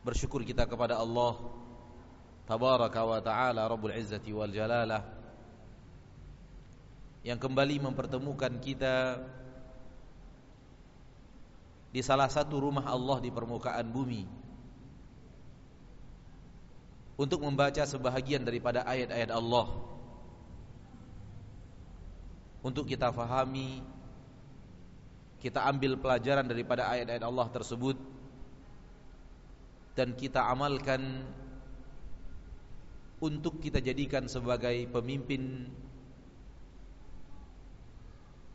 bersyukur kita kepada Allah tabaraka wa taala rabbul izzati wal jalalah yang kembali mempertemukan kita di salah satu rumah Allah di permukaan bumi. Untuk membaca sebahagian daripada ayat-ayat Allah. Untuk kita fahami kita ambil pelajaran daripada ayat-ayat Allah tersebut dan kita amalkan untuk kita jadikan sebagai pemimpin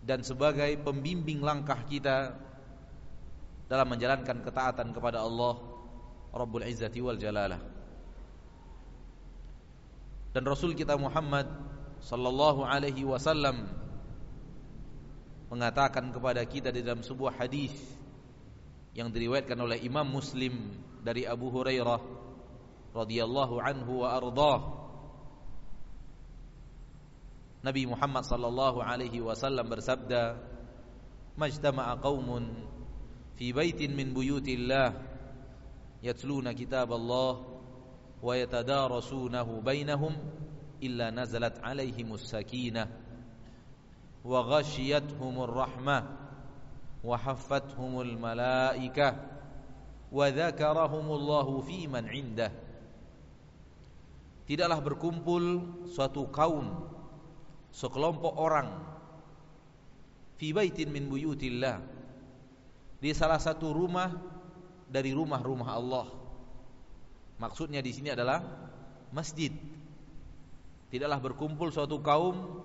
dan sebagai pembimbing langkah kita dalam menjalankan ketaatan kepada Allah Rabbul Izzati wal Jalalah. Dan Rasul kita Muhammad sallallahu alaihi wasallam mengatakan kepada kita di dalam sebuah hadis yang diriwayatkan oleh Imam Muslim dari Abu Hurairah radhiyallahu anhu wa ardah Nabi Muhammad sallallahu alaihi wasallam bersabda majtama'a qaumun fi baitin min buyutillah yatluna kitab Allah wa yatadarasunahu bainahum illa nazalat alaihimus sakinah wa ghashiyatuhumur rahmah wa haffathumul malaikah wa dzakarahumullahu fi man indah tidaklah berkumpul suatu kaum sekelompok orang fi baitin min buyutillah. Di salah satu rumah dari rumah-rumah Allah. Maksudnya di sini adalah masjid. Tidaklah berkumpul suatu kaum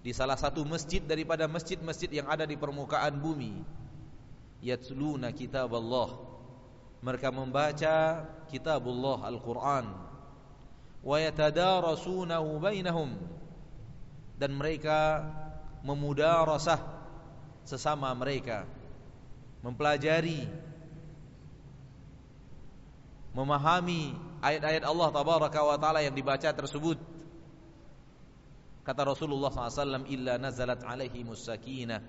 di salah satu masjid daripada masjid-masjid yang ada di permukaan bumi. Yatluna kitab Allah mereka membaca kitabullah Al-Quran. Wa yatadarasunahu bainahum. Dan mereka memudarasah sesama mereka. Mempelajari. Memahami ayat-ayat Allah tabaraka wa taala yang dibaca tersebut. Kata Rasulullah SAW illa nazalat alaihi musakinah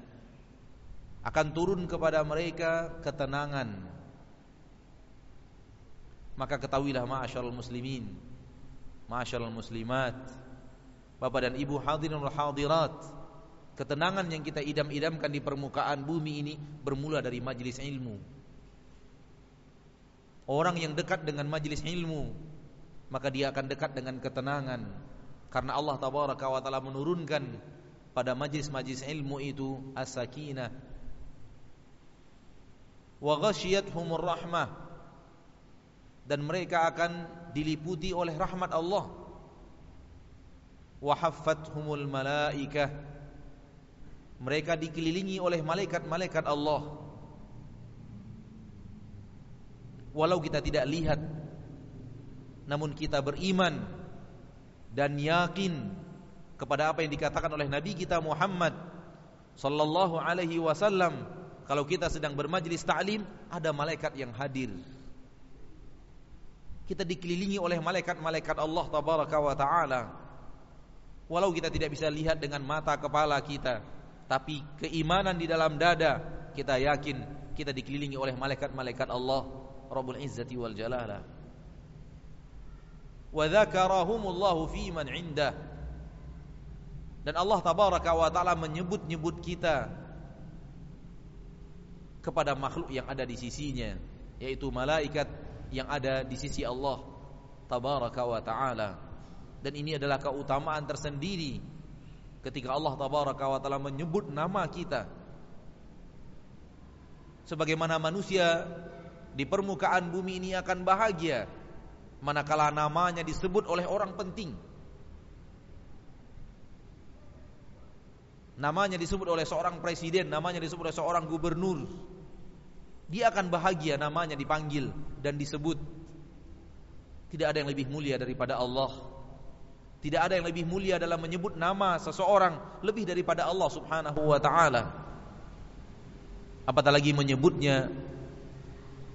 akan turun kepada mereka ketenangan maka ketahuilah ma'asyarul muslimin. Ma'asyarul muslimat. Bapak dan Ibu hadirin hadirat. Ketenangan yang kita idam-idamkan di permukaan bumi ini bermula dari majelis ilmu. Orang yang dekat dengan majelis ilmu maka dia akan dekat dengan ketenangan. Karena Allah tabaraka wa taala menurunkan pada majlis-majlis ilmu itu as-sakinah. Wa ghasyiyatuhumur rahmah dan mereka akan diliputi oleh rahmat Allah. Wa malaikah. Mereka dikelilingi oleh malaikat-malaikat Allah. Walau kita tidak lihat namun kita beriman dan yakin kepada apa yang dikatakan oleh nabi kita Muhammad sallallahu alaihi wasallam kalau kita sedang bermajlis ta'lim ada malaikat yang hadir kita dikelilingi oleh malaikat-malaikat Allah tabaraka wa taala. Walau kita tidak bisa lihat dengan mata kepala kita, tapi keimanan di dalam dada kita yakin kita dikelilingi oleh malaikat-malaikat Allah Rabbul Izzati wal Jalalah. Wa dzakarahumullahu fi man indah. Dan Allah tabaraka wa taala menyebut-nyebut kita kepada makhluk yang ada di sisinya, yaitu malaikat yang ada di sisi Allah tabaraka wa taala. Dan ini adalah keutamaan tersendiri ketika Allah tabaraka wa taala menyebut nama kita. Sebagaimana manusia di permukaan bumi ini akan bahagia manakala namanya disebut oleh orang penting. Namanya disebut oleh seorang presiden, namanya disebut oleh seorang gubernur. Dia akan bahagia namanya dipanggil dan disebut. Tidak ada yang lebih mulia daripada Allah. Tidak ada yang lebih mulia dalam menyebut nama seseorang lebih daripada Allah Subhanahu wa taala. Apatah lagi menyebutnya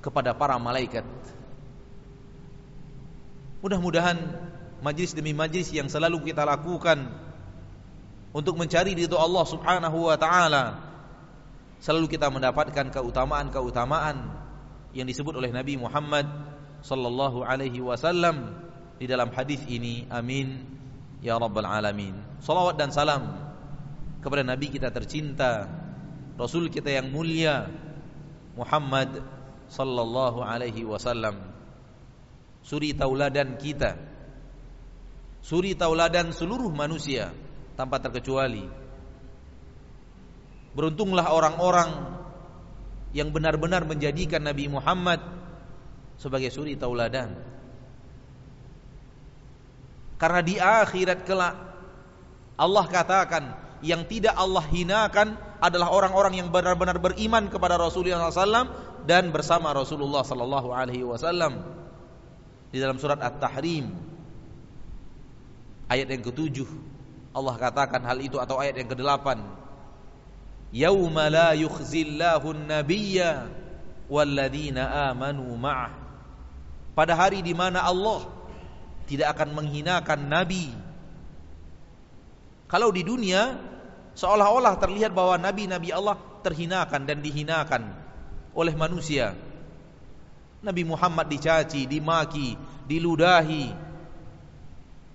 kepada para malaikat. Mudah-mudahan majlis demi majlis yang selalu kita lakukan untuk mencari ridho Allah Subhanahu wa taala selalu kita mendapatkan keutamaan-keutamaan yang disebut oleh Nabi Muhammad sallallahu alaihi wasallam di dalam hadis ini. Amin ya rabbal alamin. Salawat dan salam kepada nabi kita tercinta, rasul kita yang mulia Muhammad sallallahu alaihi wasallam suri tauladan kita suri tauladan seluruh manusia tanpa terkecuali beruntunglah orang-orang yang benar-benar menjadikan Nabi Muhammad sebagai suri tauladan. Karena di akhirat kelak Allah katakan yang tidak Allah hinakan adalah orang-orang yang benar-benar beriman kepada Rasulullah SAW dan bersama Rasulullah Sallallahu Alaihi Wasallam. Di dalam surat At-Tahrim ayat yang ketujuh Allah katakan hal itu atau ayat yang kedelapan yauma la yukhzillahu an-nabiyya walladzina amanu ma'ah pada hari di mana Allah tidak akan menghinakan nabi. Kalau di dunia seolah-olah terlihat bahwa nabi-nabi Allah terhinakan dan dihinakan oleh manusia. Nabi Muhammad dicaci, dimaki, diludahi,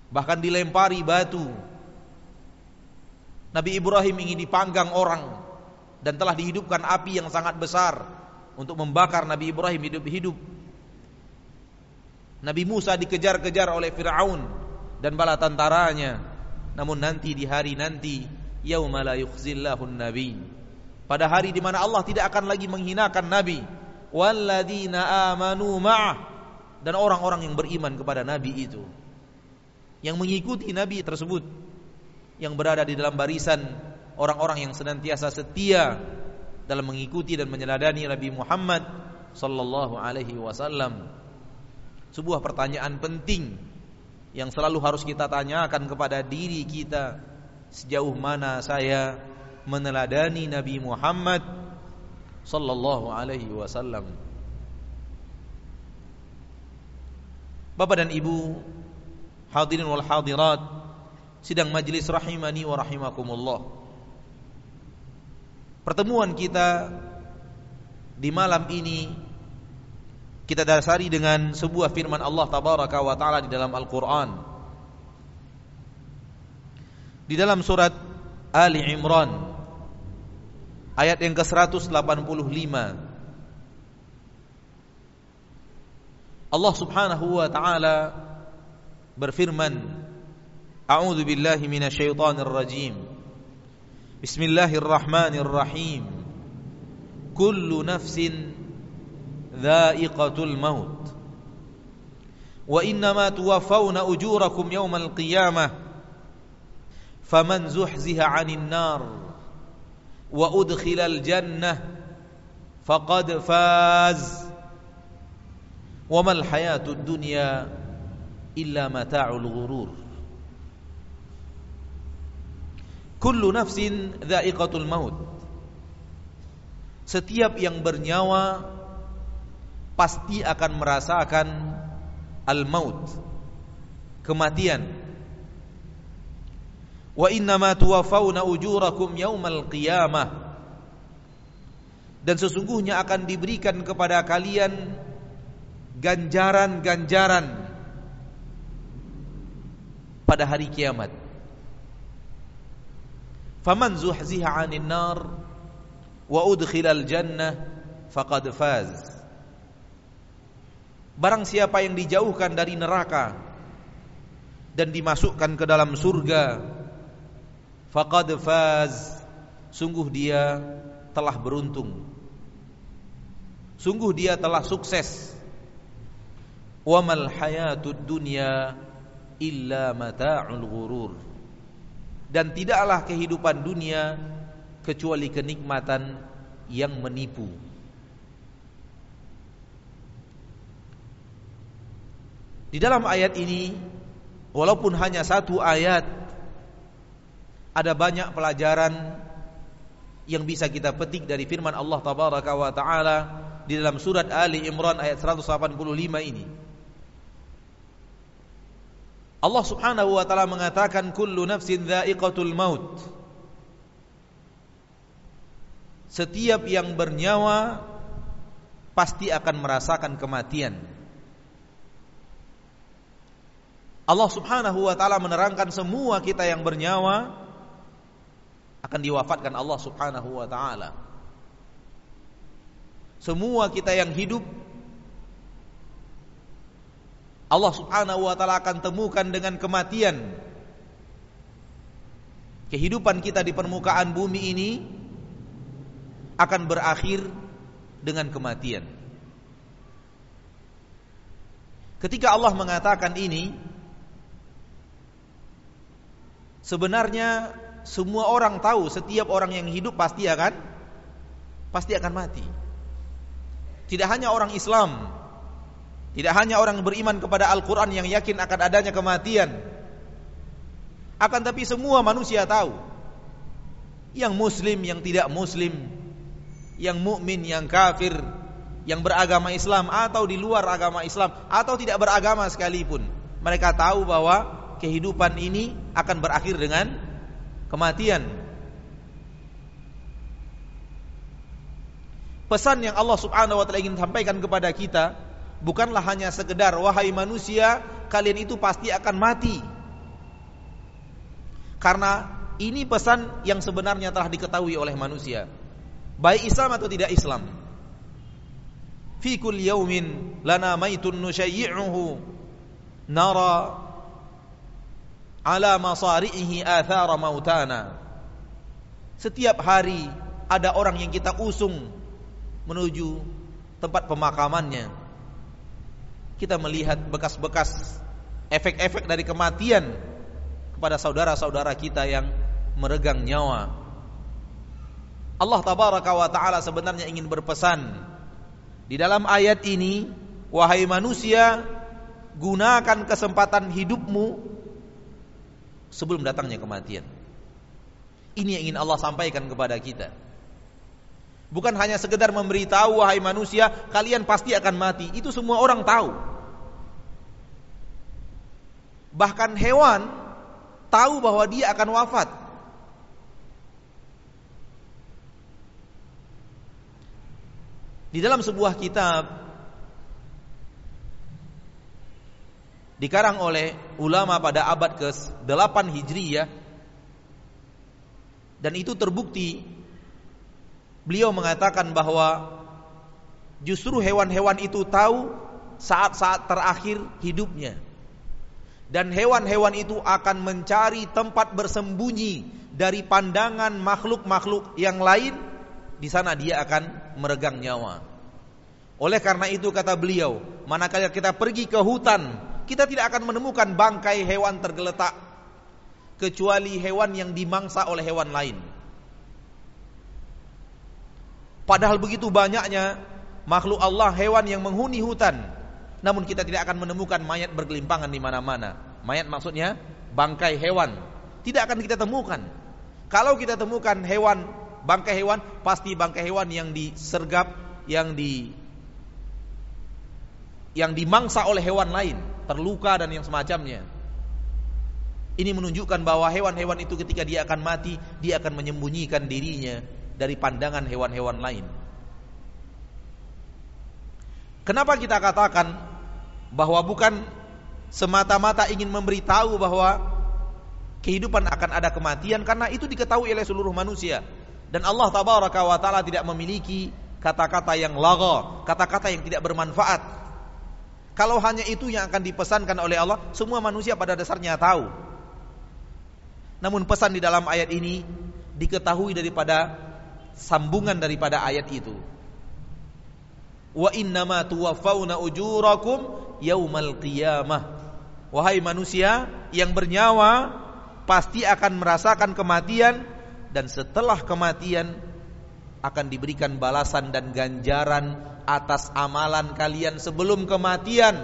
bahkan dilempari batu. Nabi Ibrahim ingin dipanggang orang dan telah dihidupkan api yang sangat besar untuk membakar Nabi Ibrahim hidup-hidup. Nabi Musa dikejar-kejar oleh Firaun dan bala tentaranya. Namun nanti di hari nanti yauma la yukhzillahu nabi. Pada hari di mana Allah tidak akan lagi menghinakan nabi walladzina amanu ma'ah dan orang-orang yang beriman kepada nabi itu yang mengikuti nabi tersebut yang berada di dalam barisan orang-orang yang senantiasa setia dalam mengikuti dan meneladani Nabi Muhammad sallallahu alaihi wasallam sebuah pertanyaan penting yang selalu harus kita tanyakan kepada diri kita sejauh mana saya meneladani Nabi Muhammad sallallahu alaihi wasallam. Bapak dan Ibu, hadirin wal hadirat, sidang majlis rahimani wa rahimakumullah. Pertemuan kita di malam ini kita dasari dengan sebuah firman Allah tabaraka wa taala di dalam Al-Qur'an. Di dalam surat Ali Imran ayat yang ke-185 Allah Subhanahu wa taala berfirman A'udzu billahi minasyaitonir rajim Bismillahirrahmanirrahim Kullu nafsin dha'iqatul maut Wa innama tuwaffawna ujurakum yawmal qiyamah Faman zuhziha 'anil nar wa udkhilal jannah faqad faz wa mal hayatud dunya illa mata'ul ghurur kullu nafsin dha'iqatul maut setiap yang bernyawa pasti akan merasakan al-maut kematian Wa innama tuwaffawna ujurakum yaumal qiyamah. Dan sesungguhnya akan diberikan kepada kalian ganjaran-ganjaran pada hari kiamat. Faman zuhziha 'anil nar wa udkhilal jannah faqad faz. Barang siapa yang dijauhkan dari neraka dan dimasukkan ke dalam surga, faqad faz. Sungguh dia telah beruntung. Sungguh dia telah sukses. Wa mal hayatud dunya illa mata'ul ghurur. Dan tidaklah kehidupan dunia kecuali kenikmatan yang menipu. Di dalam ayat ini walaupun hanya satu ayat ada banyak pelajaran yang bisa kita petik dari firman Allah tabaraka wa taala di dalam surat Ali Imran ayat 185 ini. Allah Subhanahu wa taala mengatakan kullu nafsin dha'iqatul maut. Setiap yang bernyawa pasti akan merasakan kematian. Allah Subhanahu wa taala menerangkan semua kita yang bernyawa akan diwafatkan Allah Subhanahu wa taala. Semua kita yang hidup Allah Subhanahu wa taala akan temukan dengan kematian. Kehidupan kita di permukaan bumi ini akan berakhir dengan kematian. Ketika Allah mengatakan ini, Sebenarnya semua orang tahu setiap orang yang hidup pasti akan pasti akan mati. Tidak hanya orang Islam, tidak hanya orang beriman kepada Al-Qur'an yang yakin akan adanya kematian. Akan tapi semua manusia tahu. Yang muslim, yang tidak muslim, yang mukmin, yang kafir, yang beragama Islam atau di luar agama Islam atau tidak beragama sekalipun. Mereka tahu bahwa kehidupan ini akan berakhir dengan kematian. Pesan yang Allah Subhanahu wa taala ingin sampaikan kepada kita bukanlah hanya sekedar wahai manusia, kalian itu pasti akan mati. Karena ini pesan yang sebenarnya telah diketahui oleh manusia. Baik Islam atau tidak Islam. Fi yaumin lana maitun nusyayyi'uhu nara ala masari'ihi athara mautana. Setiap hari ada orang yang kita usung menuju tempat pemakamannya. Kita melihat bekas-bekas efek-efek dari kematian kepada saudara-saudara kita yang meregang nyawa. Allah tabaraka wa taala sebenarnya ingin berpesan di dalam ayat ini, wahai manusia, gunakan kesempatan hidupmu sebelum datangnya kematian. Ini yang ingin Allah sampaikan kepada kita. Bukan hanya sekedar memberitahu wahai manusia, kalian pasti akan mati. Itu semua orang tahu. Bahkan hewan tahu bahwa dia akan wafat. Di dalam sebuah kitab dikarang oleh ulama pada abad ke-8 Hijriyah dan itu terbukti beliau mengatakan bahwa justru hewan-hewan itu tahu saat-saat terakhir hidupnya. Dan hewan-hewan itu akan mencari tempat bersembunyi dari pandangan makhluk-makhluk yang lain. Di sana dia akan meregang nyawa. Oleh karena itu kata beliau manakala kita pergi ke hutan kita tidak akan menemukan bangkai hewan tergeletak kecuali hewan yang dimangsa oleh hewan lain. Padahal begitu banyaknya makhluk Allah hewan yang menghuni hutan, namun kita tidak akan menemukan mayat bergelimpangan di mana-mana. Mayat maksudnya bangkai hewan. Tidak akan kita temukan. Kalau kita temukan hewan bangkai hewan, pasti bangkai hewan yang disergap, yang di yang dimangsa oleh hewan lain terluka dan yang semacamnya. Ini menunjukkan bahwa hewan-hewan itu ketika dia akan mati, dia akan menyembunyikan dirinya dari pandangan hewan-hewan lain. Kenapa kita katakan bahwa bukan semata-mata ingin memberitahu bahwa kehidupan akan ada kematian karena itu diketahui oleh seluruh manusia dan Allah tabaraka wa taala tidak memiliki kata-kata yang lagha, kata-kata yang tidak bermanfaat Kalau hanya itu yang akan dipesankan oleh Allah, semua manusia pada dasarnya tahu. Namun pesan di dalam ayat ini diketahui daripada sambungan daripada ayat itu. Wa innama tuwaffawna ujurakum yaumal qiyamah. Wahai manusia yang bernyawa pasti akan merasakan kematian dan setelah kematian akan diberikan balasan dan ganjaran atas amalan kalian sebelum kematian.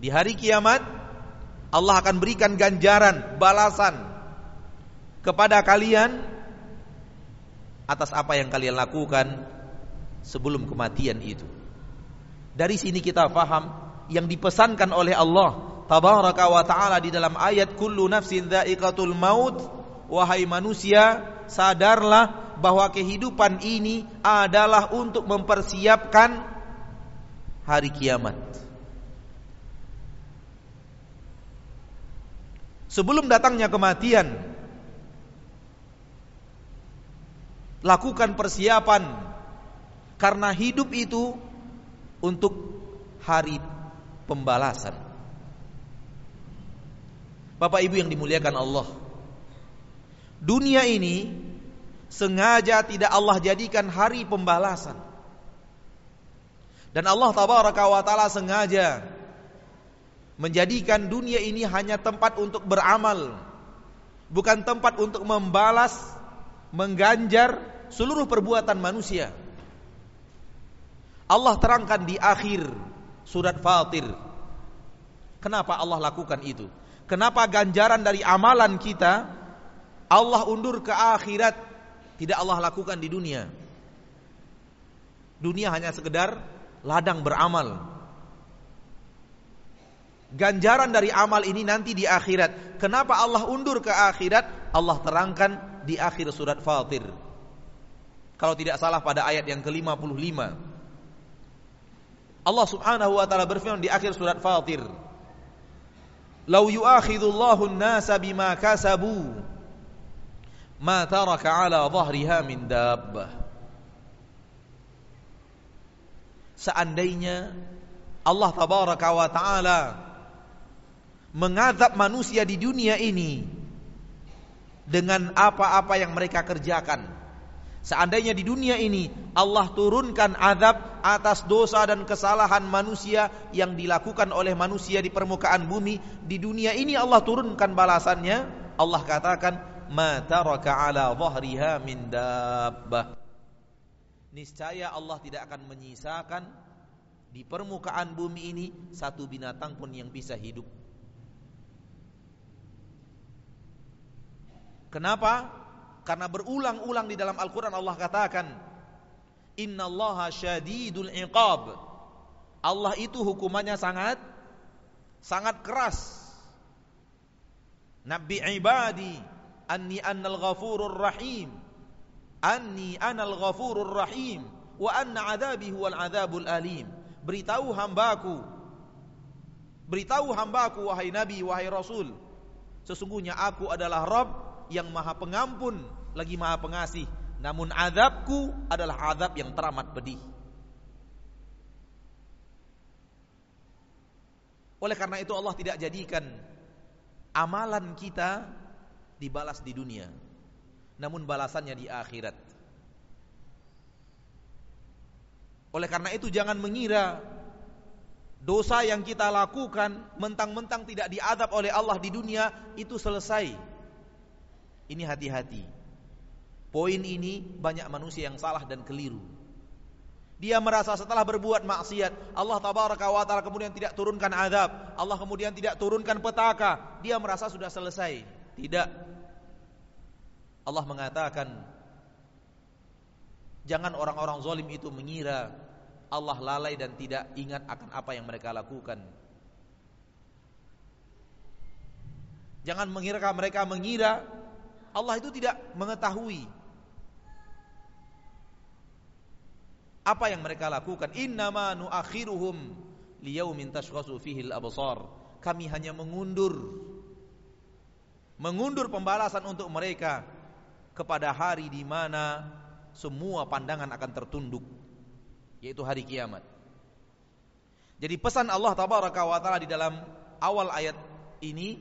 Di hari kiamat Allah akan berikan ganjaran, balasan kepada kalian atas apa yang kalian lakukan sebelum kematian itu. Dari sini kita faham yang dipesankan oleh Allah tabaraka wa taala di dalam ayat kullu nafsin dha'iqatul maut wahai manusia sadarlah bahwa kehidupan ini adalah untuk mempersiapkan hari kiamat. Sebelum datangnya kematian, lakukan persiapan karena hidup itu untuk hari pembalasan. Bapak Ibu yang dimuliakan Allah, dunia ini sengaja tidak Allah jadikan hari pembalasan. Dan Allah tabaraka wa taala sengaja menjadikan dunia ini hanya tempat untuk beramal, bukan tempat untuk membalas, mengganjar seluruh perbuatan manusia. Allah terangkan di akhir surat Fatir. Kenapa Allah lakukan itu? Kenapa ganjaran dari amalan kita Allah undur ke akhirat tidak Allah lakukan di dunia. Dunia hanya sekedar ladang beramal. Ganjaran dari amal ini nanti di akhirat. Kenapa Allah undur ke akhirat? Allah terangkan di akhir surat Fatir. Kalau tidak salah pada ayat yang ke-55. Allah Subhanahu wa taala berfirman di akhir surat Fatir. "Lau yu'akhidullahu an-nasa bima kasabu" ma taraka ala dhahriha min dabbah seandainya Allah tabaraka wa taala mengadab manusia di dunia ini dengan apa-apa yang mereka kerjakan Seandainya di dunia ini Allah turunkan azab atas dosa dan kesalahan manusia yang dilakukan oleh manusia di permukaan bumi, di dunia ini Allah turunkan balasannya. Allah katakan ma taraka ala dhahriha min dabbah. Niscaya Allah tidak akan menyisakan di permukaan bumi ini satu binatang pun yang bisa hidup. Kenapa? Karena berulang-ulang di dalam Al-Quran Allah katakan Inna Allah syadidul iqab. Allah itu hukumannya sangat Sangat keras. Nabi ibadi anni annal ghafurur rahim. Anni anal ghafurur rahim. Wa anna adabi huwal adabul alim. Beritahu hambaku. Beritahu hambaku wahai nabi wahai rasul. Sesungguhnya aku adalah Rabb yang maha pengampun lagi maha pengasih. Namun azabku adalah azab yang teramat pedih. Oleh karena itu Allah tidak jadikan amalan kita dibalas di dunia namun balasannya di akhirat. Oleh karena itu jangan mengira dosa yang kita lakukan mentang-mentang tidak diadab oleh Allah di dunia itu selesai. Ini hati-hati poin ini banyak manusia yang salah dan keliru dia merasa setelah berbuat maksiat Allah tabaraka wa taala kemudian tidak turunkan azab Allah kemudian tidak turunkan petaka dia merasa sudah selesai tidak. Allah mengatakan jangan orang-orang zalim itu mengira Allah lalai dan tidak ingat akan apa yang mereka lakukan. Jangan mengira mereka mengira Allah itu tidak mengetahui apa yang mereka lakukan. Innama nuakhiruhum liyaumin tashkhasu fihi al-absar. Kami hanya mengundur mengundur pembalasan untuk mereka kepada hari di mana semua pandangan akan tertunduk yaitu hari kiamat. Jadi pesan Allah tabaraka wa taala di dalam awal ayat ini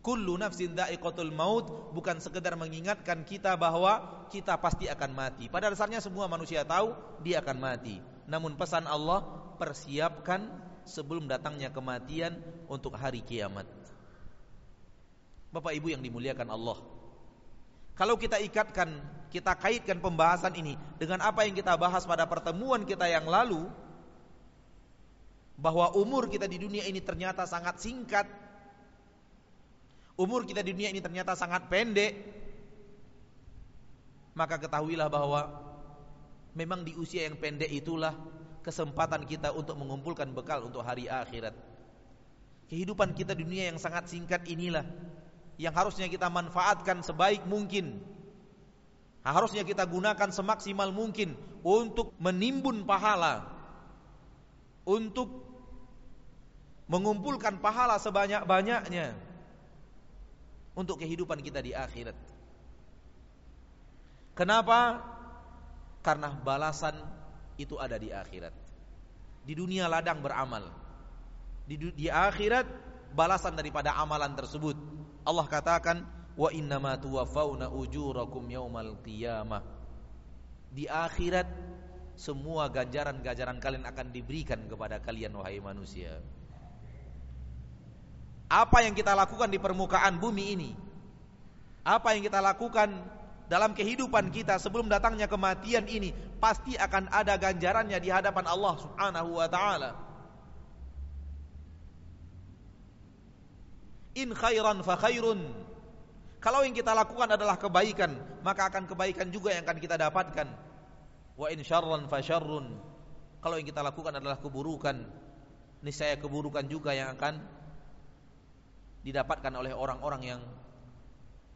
kullu nafsin dha'iqatul maut bukan sekedar mengingatkan kita bahwa kita pasti akan mati. Pada dasarnya semua manusia tahu dia akan mati. Namun pesan Allah persiapkan sebelum datangnya kematian untuk hari kiamat. Bapak Ibu yang dimuliakan Allah. Kalau kita ikatkan, kita kaitkan pembahasan ini dengan apa yang kita bahas pada pertemuan kita yang lalu, bahwa umur kita di dunia ini ternyata sangat singkat. Umur kita di dunia ini ternyata sangat pendek. Maka ketahuilah bahwa memang di usia yang pendek itulah kesempatan kita untuk mengumpulkan bekal untuk hari akhirat. Kehidupan kita di dunia yang sangat singkat inilah yang harusnya kita manfaatkan sebaik mungkin. Harusnya kita gunakan semaksimal mungkin untuk menimbun pahala, untuk mengumpulkan pahala sebanyak-banyaknya untuk kehidupan kita di akhirat. Kenapa? Karena balasan itu ada di akhirat. Di dunia ladang beramal. Di, di akhirat balasan daripada amalan tersebut. Allah katakan wa innama ujurakum yaumal qiyamah. Di akhirat semua ganjaran-ganjaran kalian akan diberikan kepada kalian wahai manusia apa yang kita lakukan di permukaan bumi ini, apa yang kita lakukan dalam kehidupan kita sebelum datangnya kematian ini, pasti akan ada ganjarannya di hadapan Allah Subhanahu wa taala. In khairan fa khairun. Kalau yang kita lakukan adalah kebaikan, maka akan kebaikan juga yang akan kita dapatkan. Wa in syarran fa syarrun. Kalau yang kita lakukan adalah keburukan, niscaya keburukan juga yang akan didapatkan oleh orang-orang yang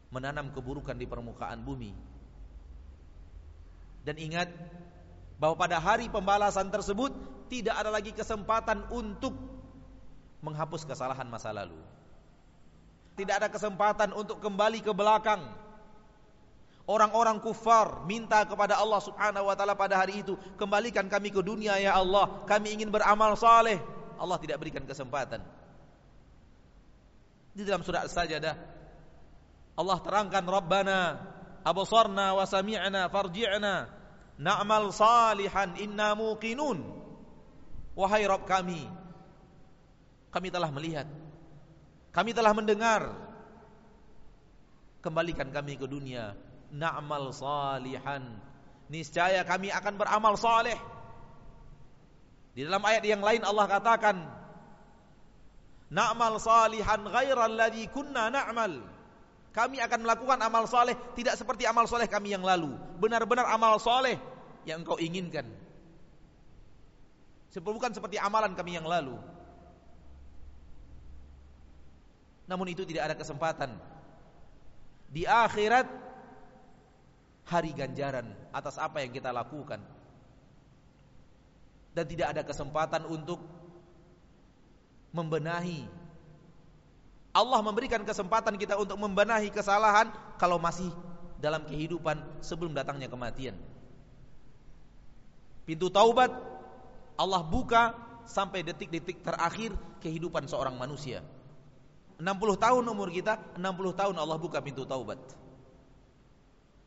menanam keburukan di permukaan bumi. Dan ingat bahwa pada hari pembalasan tersebut tidak ada lagi kesempatan untuk menghapus kesalahan masa lalu. Tidak ada kesempatan untuk kembali ke belakang. Orang-orang kufar minta kepada Allah Subhanahu wa taala pada hari itu, kembalikan kami ke dunia ya Allah, kami ingin beramal saleh. Allah tidak berikan kesempatan. Di dalam surah As-Sajdah Allah terangkan Rabbana absarna wa sami'na farji'na na'mal salihan inna muqinun. Wahai Rabb kami kami telah melihat kami telah mendengar. Kembalikan kami ke dunia na'mal salihan. Niscaya kami akan beramal saleh. Di dalam ayat yang lain Allah katakan Na'mal salihan ghairal ladzi kunna na'mal. Kami akan melakukan amal soleh tidak seperti amal soleh kami yang lalu. Benar-benar amal soleh yang engkau inginkan. Bukan seperti amalan kami yang lalu. Namun itu tidak ada kesempatan. Di akhirat hari ganjaran atas apa yang kita lakukan. Dan tidak ada kesempatan untuk membenahi. Allah memberikan kesempatan kita untuk membenahi kesalahan kalau masih dalam kehidupan sebelum datangnya kematian. Pintu taubat Allah buka sampai detik-detik terakhir kehidupan seorang manusia. 60 tahun umur kita, 60 tahun Allah buka pintu taubat.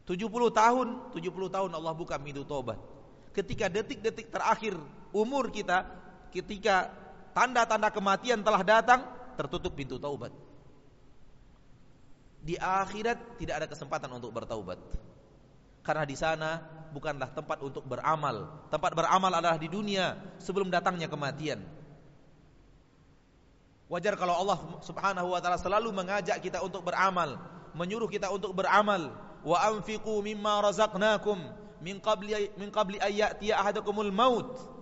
70 tahun, 70 tahun Allah buka pintu taubat. Ketika detik-detik terakhir umur kita, ketika tanda-tanda kematian telah datang, tertutup pintu taubat. Di akhirat tidak ada kesempatan untuk bertaubat. Karena di sana bukanlah tempat untuk beramal. Tempat beramal adalah di dunia sebelum datangnya kematian. Wajar kalau Allah Subhanahu wa taala selalu mengajak kita untuk beramal, menyuruh kita untuk beramal. Wa anfiqu mimma razaqnakum min qabli min qabli ayyati ahadakumul maut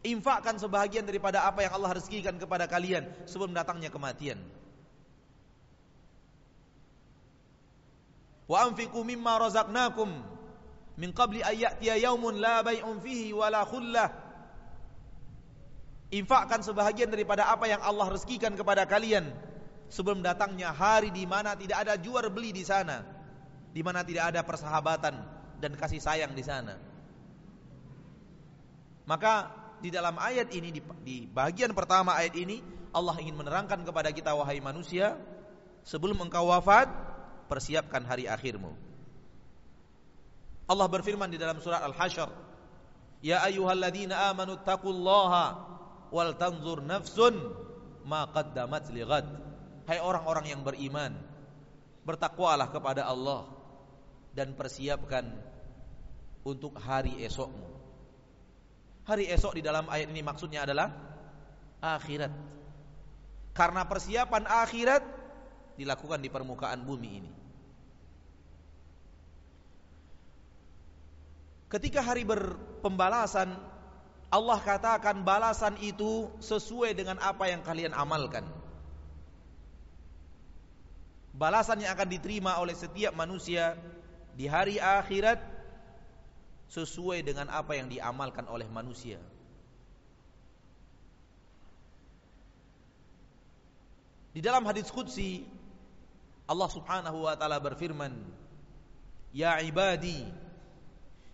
Infakkan sebahagian daripada apa yang Allah rezekikan kepada kalian sebelum datangnya kematian. Wa anfiqu mimma razaqnakum min qabli ayyatiya yaumun la bai'un fihi wala khullah. Infakkan sebahagian daripada apa yang Allah rezekikan kepada kalian sebelum datangnya hari di mana tidak ada jual beli di sana, di mana tidak ada persahabatan dan kasih sayang di sana. Maka di dalam ayat ini di, di bagian pertama ayat ini Allah ingin menerangkan kepada kita wahai manusia sebelum engkau wafat persiapkan hari akhirmu. Allah berfirman di dalam surat Al-Hasyr, "Ya ayyuhalladzina amanu taqullaha wal tanzur nafsun ma qaddamat lighad." Hai orang-orang yang beriman, bertakwalah kepada Allah dan persiapkan untuk hari esokmu. Hari esok di dalam ayat ini maksudnya adalah akhirat. Karena persiapan akhirat dilakukan di permukaan bumi ini. Ketika hari berpembalasan, Allah katakan balasan itu sesuai dengan apa yang kalian amalkan. Balasan yang akan diterima oleh setiap manusia di hari akhirat sesuai dengan apa yang diamalkan oleh manusia. Di dalam hadis qudsi Allah Subhanahu wa taala berfirman, "Ya ibadi,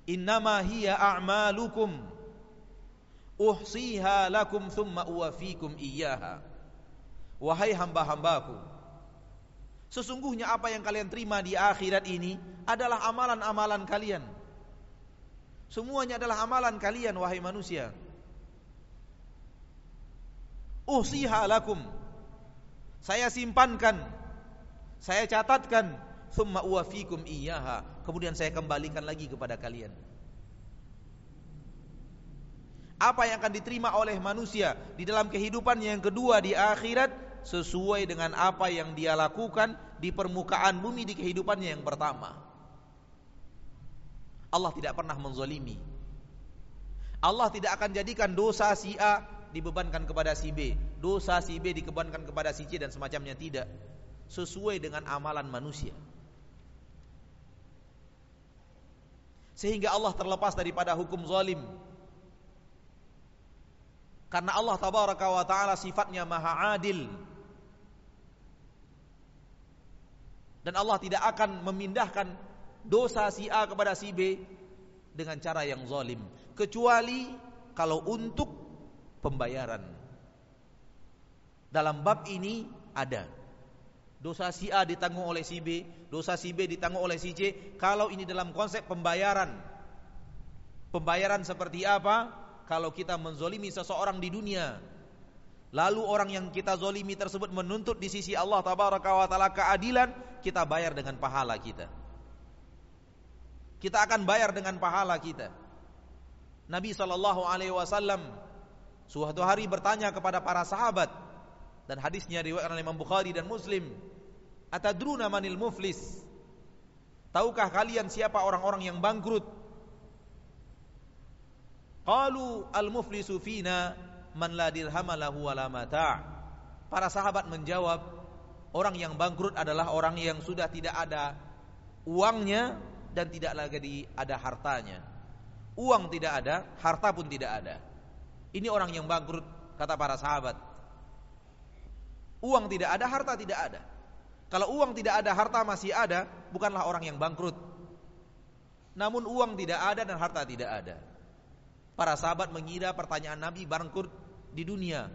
innama hiya a'malukum uhsiha lakum thumma uwafikum iyyaha." Wahai hamba-hambaku, sesungguhnya apa yang kalian terima di akhirat ini adalah amalan-amalan kalian Semuanya adalah amalan kalian wahai manusia. Usiha lakum. Saya simpankan. Saya catatkan. Thumma uwafikum iyyaha. Kemudian saya kembalikan lagi kepada kalian. Apa yang akan diterima oleh manusia di dalam kehidupan yang kedua di akhirat sesuai dengan apa yang dia lakukan di permukaan bumi di kehidupannya yang pertama. Allah tidak pernah menzolimi. Allah tidak akan jadikan dosa si A dibebankan kepada si B, dosa si B dikebankan kepada si C dan semacamnya tidak. Sesuai dengan amalan manusia. Sehingga Allah terlepas daripada hukum zalim. Karena Allah tabaraka wa taala sifatnya maha adil. Dan Allah tidak akan memindahkan dosa si A kepada si B dengan cara yang zalim kecuali kalau untuk pembayaran. Dalam bab ini ada dosa si A ditanggung oleh si B, dosa si B ditanggung oleh si C kalau ini dalam konsep pembayaran. Pembayaran seperti apa? Kalau kita menzolimi seseorang di dunia Lalu orang yang kita zolimi tersebut menuntut di sisi Allah Tabaraka wa Ta'ala keadilan Kita bayar dengan pahala kita kita akan bayar dengan pahala kita. Nabi sallallahu alaihi wasallam suatu hari bertanya kepada para sahabat dan hadisnya riwayat oleh Imam Bukhari dan Muslim, "Atadruna manil muflis?" Tahukah kalian siapa orang-orang yang bangkrut? Qalu al-muflisu fina man la dirhama lahu wala mata'. Para sahabat menjawab, orang yang bangkrut adalah orang yang sudah tidak ada uangnya dan tidak lagi ada hartanya. Uang tidak ada, harta pun tidak ada. Ini orang yang bangkrut kata para sahabat. Uang tidak ada, harta tidak ada. Kalau uang tidak ada, harta masih ada, bukanlah orang yang bangkrut. Namun uang tidak ada dan harta tidak ada. Para sahabat mengira pertanyaan Nabi bangkrut di dunia.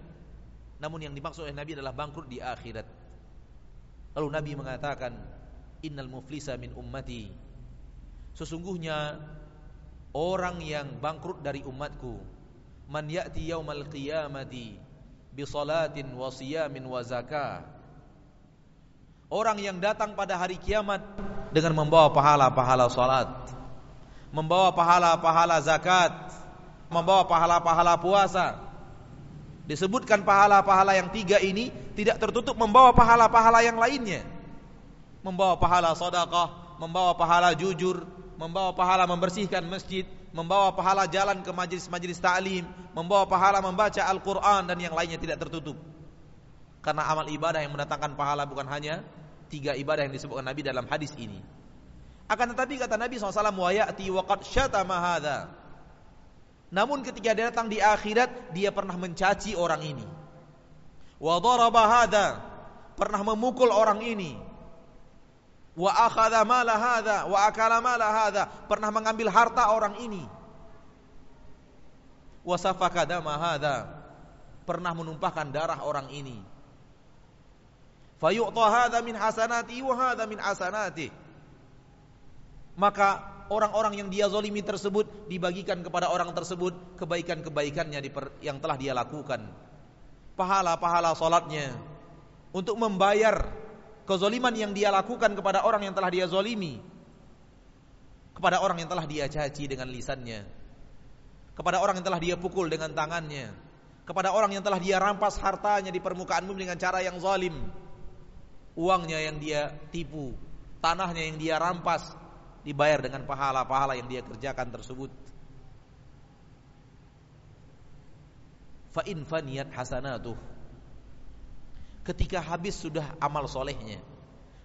Namun yang dimaksud oleh Nabi adalah bangkrut di akhirat. Lalu Nabi mengatakan, "Innal muflisa min ummati Sesungguhnya orang yang bangkrut dari umatku man ya'ti yaumal qiyamati bi salatin wa siyamin wa zakah Orang yang datang pada hari kiamat dengan membawa pahala-pahala salat, membawa pahala-pahala zakat, membawa pahala-pahala puasa. Disebutkan pahala-pahala yang tiga ini tidak tertutup membawa pahala-pahala yang lainnya. Membawa pahala sedekah, membawa pahala jujur, membawa pahala membersihkan masjid, membawa pahala jalan ke majlis-majlis ta'lim, membawa pahala membaca Al-Quran dan yang lainnya tidak tertutup. Karena amal ibadah yang mendatangkan pahala bukan hanya tiga ibadah yang disebutkan Nabi dalam hadis ini. Akan tetapi kata Nabi SAW, wa ya'ti waqad syatama hadha. Namun ketika dia datang di akhirat, dia pernah mencaci orang ini. Wa daraba. Pernah memukul orang ini wa akhadha mala hadha wa akala mala hadha. Pernah mengambil harta orang ini. Wa safaka dama hadza pernah menumpahkan darah orang ini. Fayu'ta hadza min hasanati wa hadza min hasanati maka orang-orang yang dia zalimi tersebut dibagikan kepada orang tersebut kebaikan-kebaikannya yang telah dia lakukan. Pahala-pahala salatnya. Untuk membayar kezaliman yang dia lakukan kepada orang yang telah dia zalimi kepada orang yang telah dia caci dengan lisannya. Kepada orang yang telah dia pukul dengan tangannya. Kepada orang yang telah dia rampas hartanya di permukaan bumi dengan cara yang zalim. Uangnya yang dia tipu. Tanahnya yang dia rampas dibayar dengan pahala-pahala yang dia kerjakan tersebut. Fa in faniyat hasanatuh ketika habis sudah amal solehnya.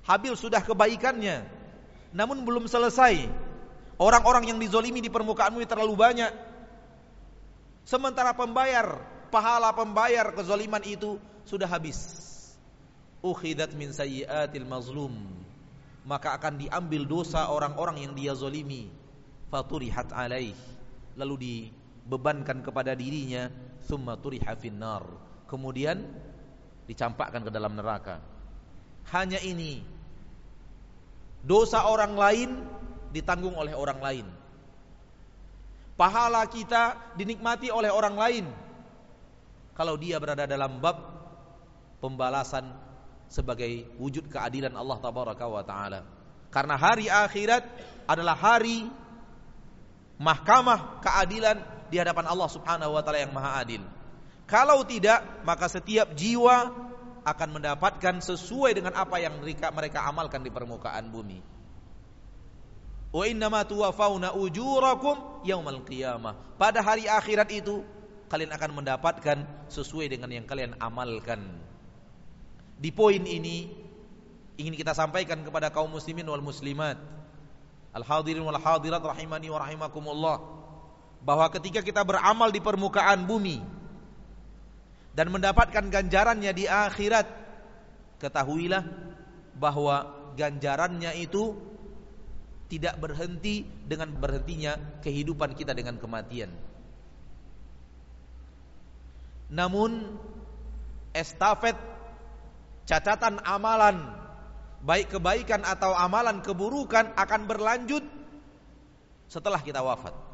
Habis sudah kebaikannya. Namun belum selesai. Orang-orang yang dizolimi di permukaan bumi terlalu banyak. Sementara pembayar pahala pembayar kezoliman itu sudah habis. Ukhidat min sayyiatil mazlum. Maka akan diambil dosa orang-orang yang dia zolimi. Faturihat alaih. Lalu dibebankan kepada dirinya. Thumma turiha finnar kemudian dicampakkan ke dalam neraka hanya ini dosa orang lain ditanggung oleh orang lain pahala kita dinikmati oleh orang lain kalau dia berada dalam bab pembalasan sebagai wujud keadilan Allah taala. Karena hari akhirat adalah hari mahkamah keadilan di hadapan Allah Subhanahu wa taala yang maha adil. Kalau tidak, maka setiap jiwa akan mendapatkan sesuai dengan apa yang mereka, mereka amalkan di permukaan bumi. Wa innama tuwafauna ujurakum yaumal qiyamah. Pada hari akhirat itu kalian akan mendapatkan sesuai dengan yang kalian amalkan. Di poin ini ingin kita sampaikan kepada kaum muslimin wal muslimat. Al-hadirin wal hadirat rahimani wa rahimakumullah. Bahwa ketika kita beramal di permukaan bumi dan mendapatkan ganjarannya di akhirat, ketahuilah bahwa ganjarannya itu tidak berhenti dengan berhentinya kehidupan kita dengan kematian. Namun estafet catatan amalan baik kebaikan atau amalan keburukan akan berlanjut setelah kita wafat.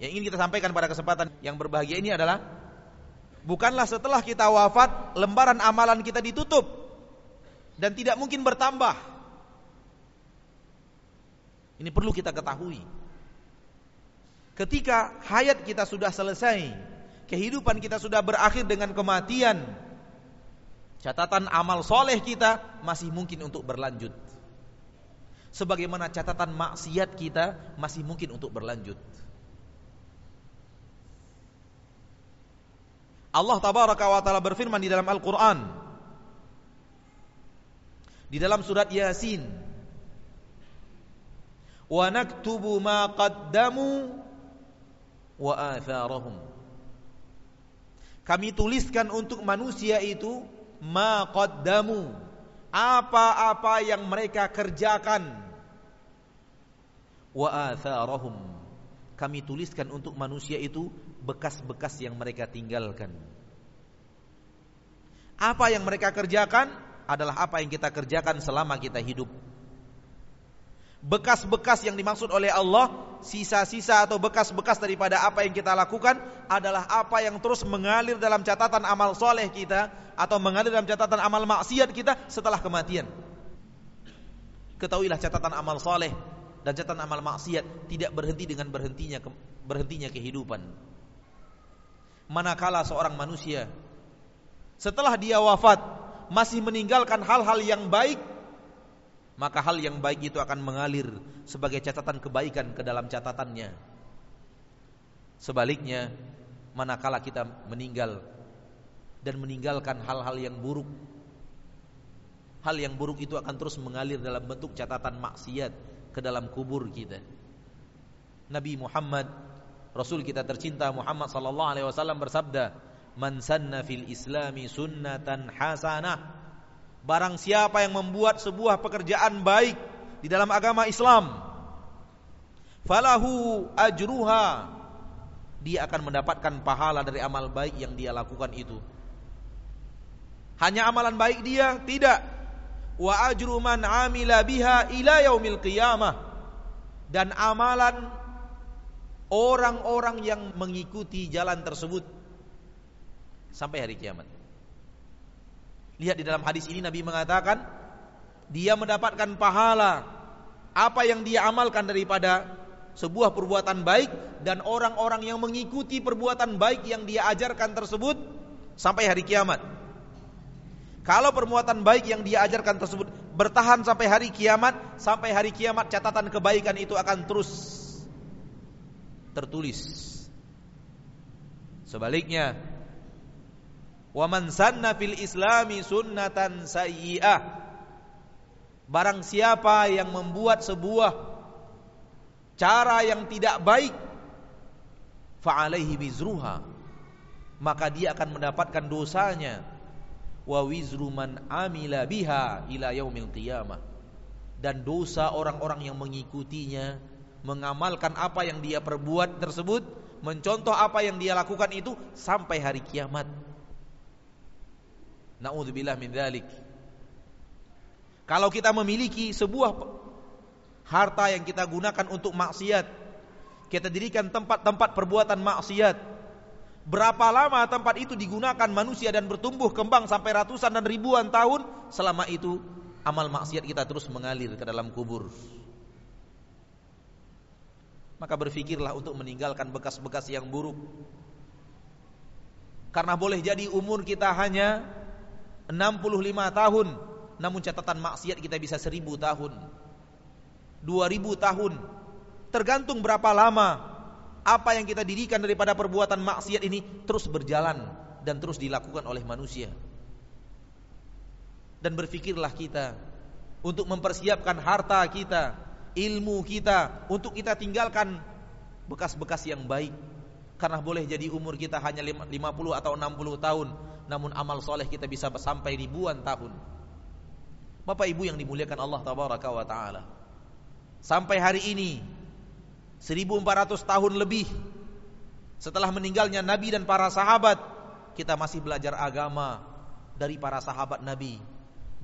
Yang ingin kita sampaikan pada kesempatan yang berbahagia ini adalah bukanlah setelah kita wafat lembaran amalan kita ditutup dan tidak mungkin bertambah. Ini perlu kita ketahui. Ketika hayat kita sudah selesai, kehidupan kita sudah berakhir dengan kematian, Catatan amal soleh kita masih mungkin untuk berlanjut. Sebagaimana catatan maksiat kita masih mungkin untuk berlanjut. Allah tabaraka wa taala berfirman di dalam Al-Qur'an. Di dalam surat Yasin. Wa naktubu ma qaddamu wa atharahum. Kami tuliskan untuk manusia itu ma qaddamu. Apa-apa yang mereka kerjakan. Wa atharahum. Kami tuliskan untuk manusia itu bekas-bekas yang mereka tinggalkan apa yang mereka kerjakan adalah apa yang kita kerjakan selama kita hidup bekas-bekas yang dimaksud oleh Allah, sisa-sisa atau bekas-bekas daripada apa yang kita lakukan adalah apa yang terus mengalir dalam catatan amal soleh kita atau mengalir dalam catatan amal maksiat kita setelah kematian. Ketahuilah catatan amal soleh dan catatan amal maksiat tidak berhenti dengan berhentinya berhentinya kehidupan. Manakala seorang manusia setelah dia wafat masih meninggalkan hal-hal yang baik maka hal yang baik itu akan mengalir sebagai catatan kebaikan ke dalam catatannya. Sebaliknya, manakala kita meninggal dan meninggalkan hal-hal yang buruk, hal yang buruk itu akan terus mengalir dalam bentuk catatan maksiat ke dalam kubur kita. Nabi Muhammad, Rasul kita tercinta Muhammad sallallahu alaihi wasallam bersabda, "Man sanna fil Islami sunnatan hasanah" Barang siapa yang membuat sebuah pekerjaan baik di dalam agama Islam, falahu ajruha dia akan mendapatkan pahala dari amal baik yang dia lakukan itu. Hanya amalan baik dia? Tidak. Wa ajru man amila biha ila yaumil qiyamah. Dan amalan orang-orang yang mengikuti jalan tersebut sampai hari kiamat. Lihat di dalam hadis ini Nabi mengatakan dia mendapatkan pahala apa yang dia amalkan daripada sebuah perbuatan baik dan orang-orang yang mengikuti perbuatan baik yang dia ajarkan tersebut sampai hari kiamat. Kalau perbuatan baik yang dia ajarkan tersebut bertahan sampai hari kiamat, sampai hari kiamat catatan kebaikan itu akan terus tertulis. Sebaliknya, wa man sanna fil islami sunnatan sayyi'ah. Barang siapa yang membuat sebuah cara yang tidak baik fa'alaihi bizruha maka dia akan mendapatkan dosanya wa wizru man amila biha ila yaumil qiyamah dan dosa orang-orang yang mengikutinya mengamalkan apa yang dia perbuat tersebut mencontoh apa yang dia lakukan itu sampai hari kiamat naudzubillah min dzalik kalau kita memiliki sebuah harta yang kita gunakan untuk maksiat. Kita dirikan tempat-tempat perbuatan maksiat. Berapa lama tempat itu digunakan manusia dan bertumbuh kembang sampai ratusan dan ribuan tahun, selama itu amal maksiat kita terus mengalir ke dalam kubur. Maka berfikirlah untuk meninggalkan bekas-bekas yang buruk. Karena boleh jadi umur kita hanya 65 tahun, namun catatan maksiat kita bisa 1000 tahun. 2000 tahun. Tergantung berapa lama apa yang kita dirikan daripada perbuatan maksiat ini terus berjalan dan terus dilakukan oleh manusia. Dan berfikirlah kita untuk mempersiapkan harta kita, ilmu kita untuk kita tinggalkan bekas-bekas yang baik. Karena boleh jadi umur kita hanya 50 atau 60 tahun, namun amal soleh kita bisa sampai ribuan tahun. Bapak Ibu yang dimuliakan Allah tabaraka wa taala. Sampai hari ini 1400 tahun lebih setelah meninggalnya Nabi dan para sahabat kita masih belajar agama dari para sahabat Nabi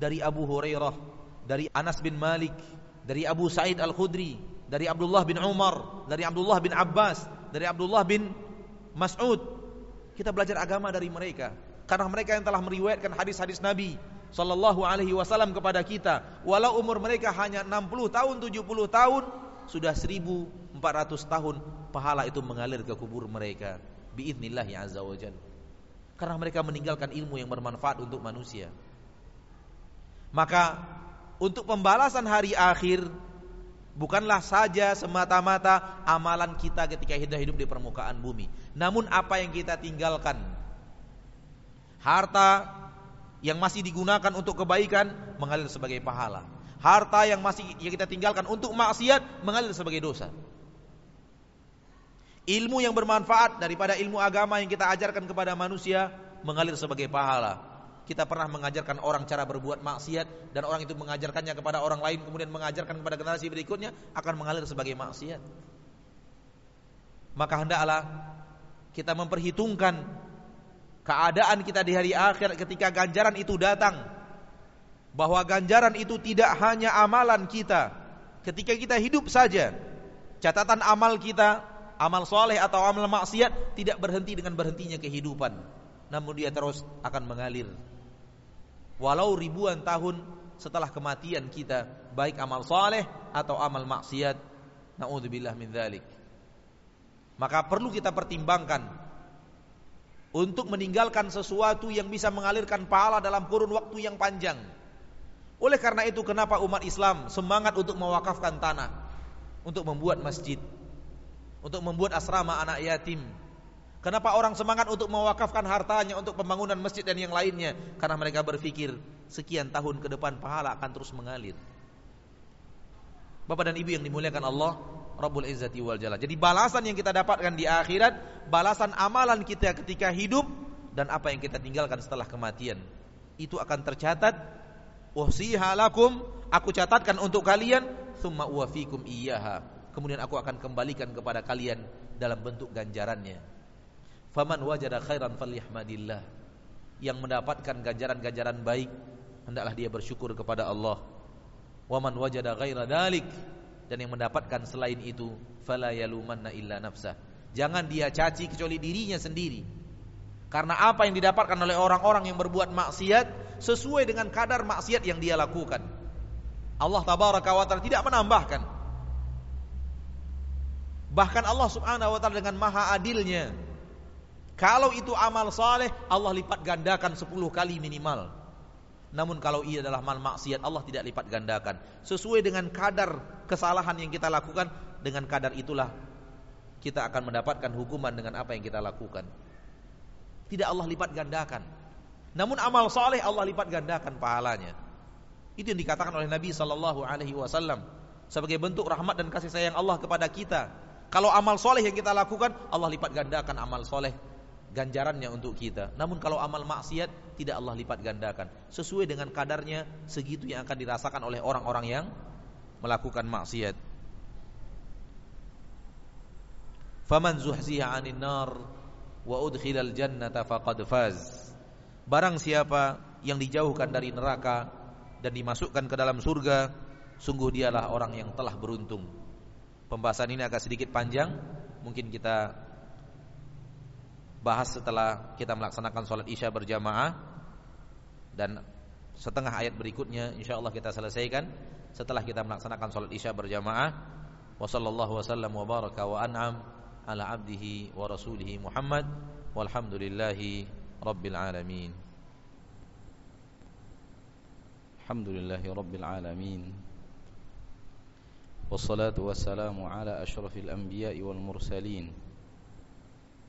dari Abu Hurairah dari Anas bin Malik dari Abu Sa'id Al-Khudri dari Abdullah bin Umar dari Abdullah bin Abbas dari Abdullah bin Mas'ud. Kita belajar agama dari mereka. Karena mereka yang telah meriwayatkan hadis-hadis Nabi sallallahu alaihi wasallam kepada kita. Walau umur mereka hanya 60 tahun 70 tahun sudah 1400 tahun pahala itu mengalir ke kubur mereka. Biidznillah ya azza wajal karena mereka meninggalkan ilmu yang bermanfaat untuk manusia. Maka untuk pembalasan hari akhir bukanlah saja semata-mata amalan kita ketika hidup hidup di permukaan bumi namun apa yang kita tinggalkan harta yang masih digunakan untuk kebaikan mengalir sebagai pahala. Harta yang masih yang kita tinggalkan untuk maksiat mengalir sebagai dosa. Ilmu yang bermanfaat daripada ilmu agama yang kita ajarkan kepada manusia mengalir sebagai pahala. Kita pernah mengajarkan orang cara berbuat maksiat dan orang itu mengajarkannya kepada orang lain kemudian mengajarkan kepada generasi berikutnya akan mengalir sebagai maksiat. Maka hendaklah kita memperhitungkan keadaan kita di hari akhir ketika ganjaran itu datang. Bahwa ganjaran itu tidak hanya amalan kita. Ketika kita hidup saja catatan amal kita amal soleh atau amal maksiat tidak berhenti dengan berhentinya kehidupan. Namun dia terus akan mengalir walau ribuan tahun setelah kematian kita baik amal soleh atau amal maksiat naudzubillah min dzalik maka perlu kita pertimbangkan untuk meninggalkan sesuatu yang bisa mengalirkan pahala dalam kurun waktu yang panjang. Oleh karena itu kenapa umat Islam semangat untuk mewakafkan tanah, untuk membuat masjid, untuk membuat asrama anak yatim. Kenapa orang semangat untuk mewakafkan hartanya untuk pembangunan masjid dan yang lainnya? Karena mereka berpikir sekian tahun ke depan pahala akan terus mengalir. Bapak dan Ibu yang dimuliakan Allah, Rabbul Izzati wal Jalal. Jadi balasan yang kita dapatkan di akhirat, balasan amalan kita ketika hidup dan apa yang kita tinggalkan setelah kematian. Itu akan tercatat wasiha lakum, aku catatkan untuk kalian, thumma uwafikum iyyaha. kemudian aku akan kembalikan kepada kalian dalam bentuk ganjarannya. Faman wajada khairan falyahmadillah. Yang mendapatkan ganjaran-ganjaran baik hendaklah dia bersyukur kepada Allah. Waman wajada ghaira dalik dan yang mendapatkan selain itu fala yalumanna illa nafsah. Jangan dia caci kecuali dirinya sendiri. Karena apa yang didapatkan oleh orang-orang yang berbuat maksiat sesuai dengan kadar maksiat yang dia lakukan. Allah tabaraka wa taala tidak menambahkan. Bahkan Allah subhanahu wa taala dengan maha adilnya. Kalau itu amal saleh, Allah lipat gandakan 10 kali minimal. Namun kalau ia adalah amal maksiat, Allah tidak lipat gandakan. Sesuai dengan kadar kesalahan yang kita lakukan, dengan kadar itulah kita akan mendapatkan hukuman dengan apa yang kita lakukan. Tidak Allah lipat gandakan. Namun amal soleh Allah lipat gandakan pahalanya. Itu yang dikatakan oleh Nabi Sallallahu Alaihi Wasallam sebagai bentuk rahmat dan kasih sayang Allah kepada kita. Kalau amal soleh yang kita lakukan, Allah lipat gandakan amal soleh ganjarannya untuk kita. Namun kalau amal maksiat tidak Allah lipat gandakan. Sesuai dengan kadarnya segitu yang akan dirasakan oleh orang-orang yang melakukan maksiat. Faman zuhziha 'anil nar wa udkhilal jannata faqad faz. Barang siapa yang dijauhkan dari neraka dan dimasukkan ke dalam surga, sungguh dialah orang yang telah beruntung. Pembahasan ini agak sedikit panjang, mungkin kita bahas setelah kita melaksanakan sholat isya berjamaah dan setengah ayat berikutnya insyaallah kita selesaikan setelah kita melaksanakan sholat isya berjamaah. Wassallallahu wasallam wa baraka wa an'am على عبده ورسوله محمد والحمد لله رب العالمين الحمد لله رب العالمين والصلاة والسلام على أشرف الأنبياء والمرسلين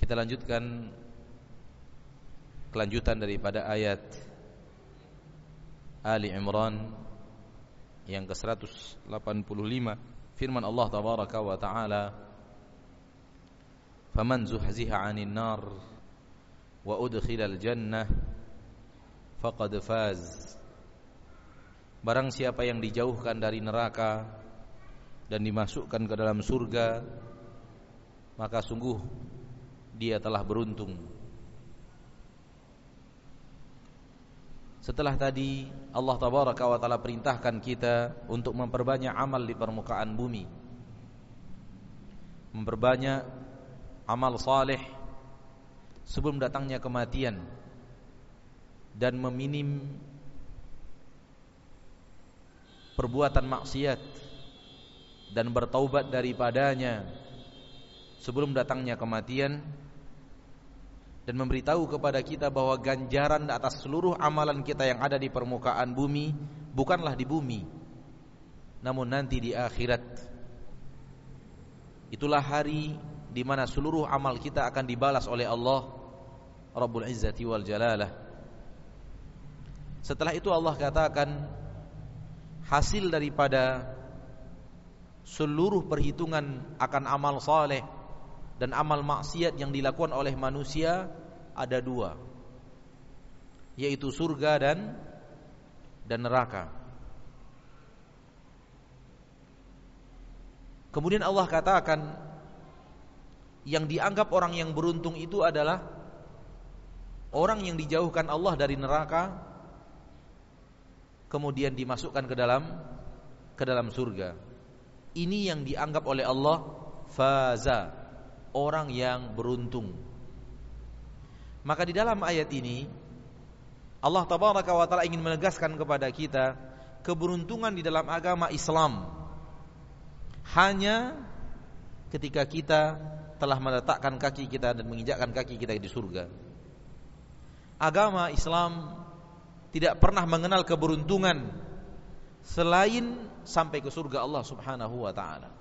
Kita lanjutkan kelanjutan daripada ayat Ali Imran yang ke-185. Firman Allah tabaraka wa taala Faman zuhziha 'anil nar wa udkhilal jannah faqad faz. Barang siapa yang dijauhkan dari neraka dan dimasukkan ke dalam surga maka sungguh dia telah beruntung. Setelah tadi Allah tabaraka wa taala perintahkan kita untuk memperbanyak amal di permukaan bumi. Memperbanyak amal saleh sebelum datangnya kematian dan meminim perbuatan maksiat dan bertaubat daripadanya sebelum datangnya kematian dan memberitahu kepada kita bahwa ganjaran atas seluruh amalan kita yang ada di permukaan bumi bukanlah di bumi namun nanti di akhirat itulah hari di mana seluruh amal kita akan dibalas oleh Allah Rabbul Izzati wal Jalalah. Setelah itu Allah katakan hasil daripada seluruh perhitungan akan amal saleh dan amal maksiat yang dilakukan oleh manusia ada dua yaitu surga dan dan neraka. Kemudian Allah katakan yang dianggap orang yang beruntung itu adalah orang yang dijauhkan Allah dari neraka kemudian dimasukkan ke dalam ke dalam surga. Ini yang dianggap oleh Allah faza, orang yang beruntung. Maka di dalam ayat ini Allah tabaraka wa taala ingin menegaskan kepada kita keberuntungan di dalam agama Islam hanya ketika kita telah meletakkan kaki kita dan menginjakkan kaki kita di surga. Agama Islam tidak pernah mengenal keberuntungan selain sampai ke surga Allah Subhanahu wa taala.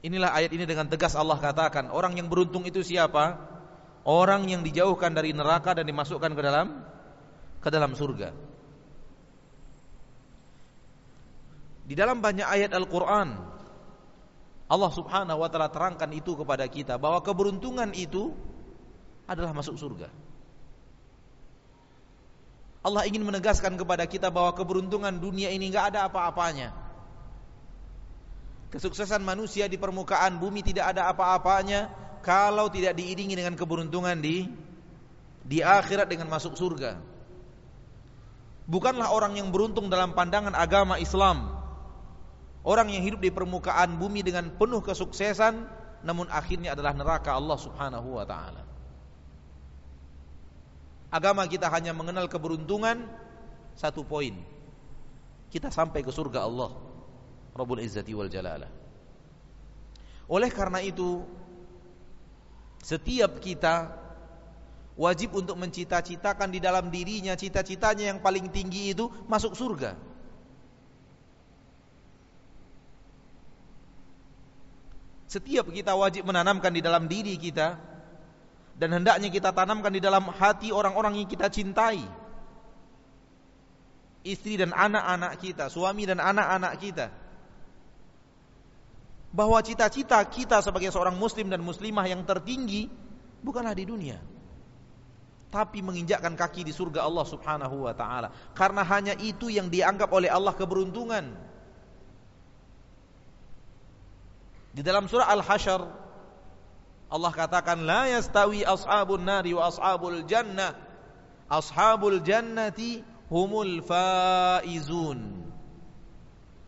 Inilah ayat ini dengan tegas Allah katakan, orang yang beruntung itu siapa? Orang yang dijauhkan dari neraka dan dimasukkan ke dalam ke dalam surga. Di dalam banyak ayat Al-Qur'an Allah Subhanahu wa taala terangkan itu kepada kita bahwa keberuntungan itu adalah masuk surga. Allah ingin menegaskan kepada kita bahwa keberuntungan dunia ini enggak ada apa-apanya. Kesuksesan manusia di permukaan bumi tidak ada apa-apanya kalau tidak diiringi dengan keberuntungan di di akhirat dengan masuk surga. Bukanlah orang yang beruntung dalam pandangan agama Islam. Orang yang hidup di permukaan bumi dengan penuh kesuksesan namun akhirnya adalah neraka Allah Subhanahu wa taala. Agama kita hanya mengenal keberuntungan satu poin. Kita sampai ke surga Allah Rabbul Izzati wal Jalalah. Oleh karena itu setiap kita wajib untuk mencita-citakan di dalam dirinya cita-citanya yang paling tinggi itu masuk surga. Setiap kita wajib menanamkan di dalam diri kita dan hendaknya kita tanamkan di dalam hati orang-orang yang kita cintai. Istri dan anak-anak kita, suami dan anak-anak kita. Bahwa cita-cita kita sebagai seorang muslim dan muslimah yang tertinggi bukanlah di dunia. Tapi menginjakkan kaki di surga Allah Subhanahu wa taala. Karena hanya itu yang dianggap oleh Allah keberuntungan. Di dalam surah Al-Hasyr Allah katakan la yastawi ashabun nari wa ashabul jannah. Ashabul jannati humul faizun.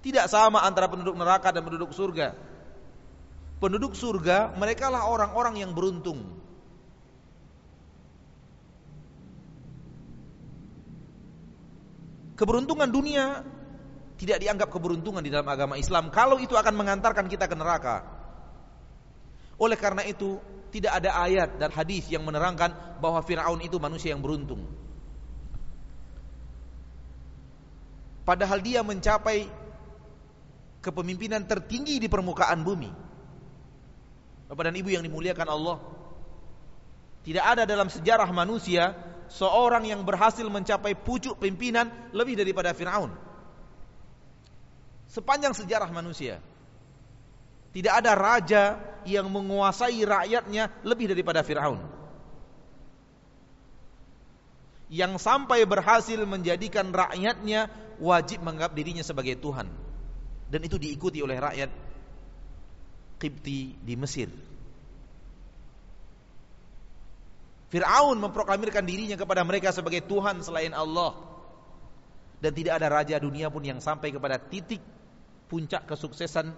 Tidak sama antara penduduk neraka dan penduduk surga. Penduduk surga mereka lah orang-orang yang beruntung. Keberuntungan dunia tidak dianggap keberuntungan di dalam agama Islam kalau itu akan mengantarkan kita ke neraka. Oleh karena itu, tidak ada ayat dan hadis yang menerangkan bahwa Firaun itu manusia yang beruntung. Padahal dia mencapai kepemimpinan tertinggi di permukaan bumi. Bapak dan Ibu yang dimuliakan Allah, tidak ada dalam sejarah manusia seorang yang berhasil mencapai pucuk pimpinan lebih daripada Firaun. Sepanjang sejarah manusia, tidak ada raja yang menguasai rakyatnya lebih daripada Firaun. Yang sampai berhasil menjadikan rakyatnya wajib menganggap dirinya sebagai Tuhan. Dan itu diikuti oleh rakyat Qibti di Mesir. Fir'aun memproklamirkan dirinya kepada mereka sebagai Tuhan selain Allah. Dan tidak ada raja dunia pun yang sampai kepada titik puncak kesuksesan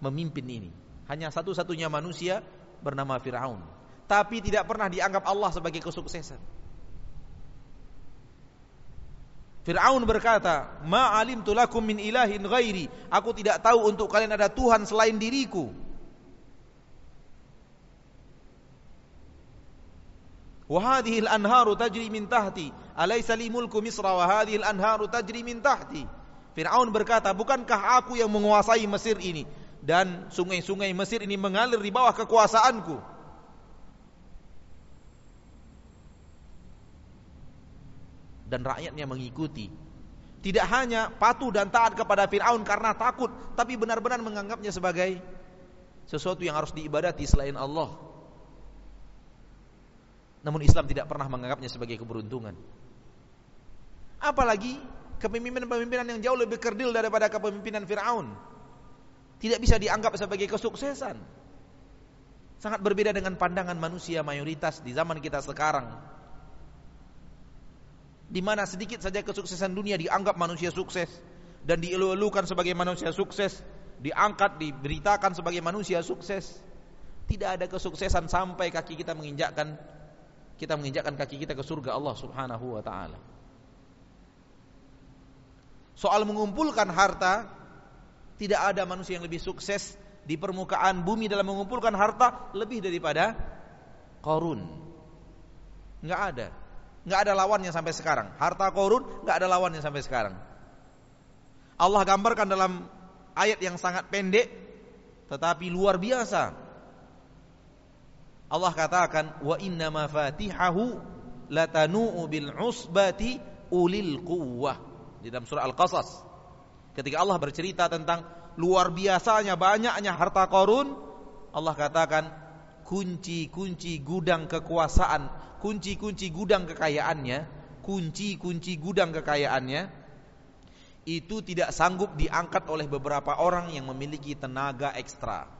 memimpin ini. Hanya satu-satunya manusia bernama Firaun. Tapi tidak pernah dianggap Allah sebagai kesuksesan. Fir'aun berkata, "Ma alimtu lakum min ilahin ghairi." Aku tidak tahu untuk kalian ada Tuhan selain diriku. Wa hadhihi al-anharu tajri min tahti. Alaysa li mulku Misra wa hadhihi al-anharu tajri. Fir'aun berkata, "Bukankah aku yang menguasai Mesir ini? dan sungai-sungai Mesir ini mengalir di bawah kekuasaanku. Dan rakyatnya mengikuti. Tidak hanya patuh dan taat kepada Fir'aun karena takut, tapi benar-benar menganggapnya sebagai sesuatu yang harus diibadati selain Allah. Namun Islam tidak pernah menganggapnya sebagai keberuntungan. Apalagi kepemimpinan-pemimpinan yang jauh lebih kerdil daripada kepemimpinan Fir'aun tidak bisa dianggap sebagai kesuksesan. Sangat berbeda dengan pandangan manusia mayoritas di zaman kita sekarang. Di mana sedikit saja kesuksesan dunia dianggap manusia sukses dan dielu-elukan sebagai manusia sukses, diangkat, diberitakan sebagai manusia sukses. Tidak ada kesuksesan sampai kaki kita menginjakkan kita menginjakkan kaki kita ke surga Allah Subhanahu wa taala. Soal mengumpulkan harta tidak ada manusia yang lebih sukses di permukaan bumi dalam mengumpulkan harta lebih daripada Korun. Enggak ada. Enggak ada lawannya sampai sekarang. Harta Korun enggak ada lawannya sampai sekarang. Allah gambarkan dalam ayat yang sangat pendek tetapi luar biasa. Allah katakan wa inna mafatihahu latanu'u bil usbati ulil quwwah di dalam surah Al-Qasas. Ketika Allah bercerita tentang luar biasanya banyaknya harta Qarun, Allah katakan kunci-kunci gudang kekuasaan, kunci-kunci gudang kekayaannya, kunci-kunci gudang kekayaannya itu tidak sanggup diangkat oleh beberapa orang yang memiliki tenaga ekstra.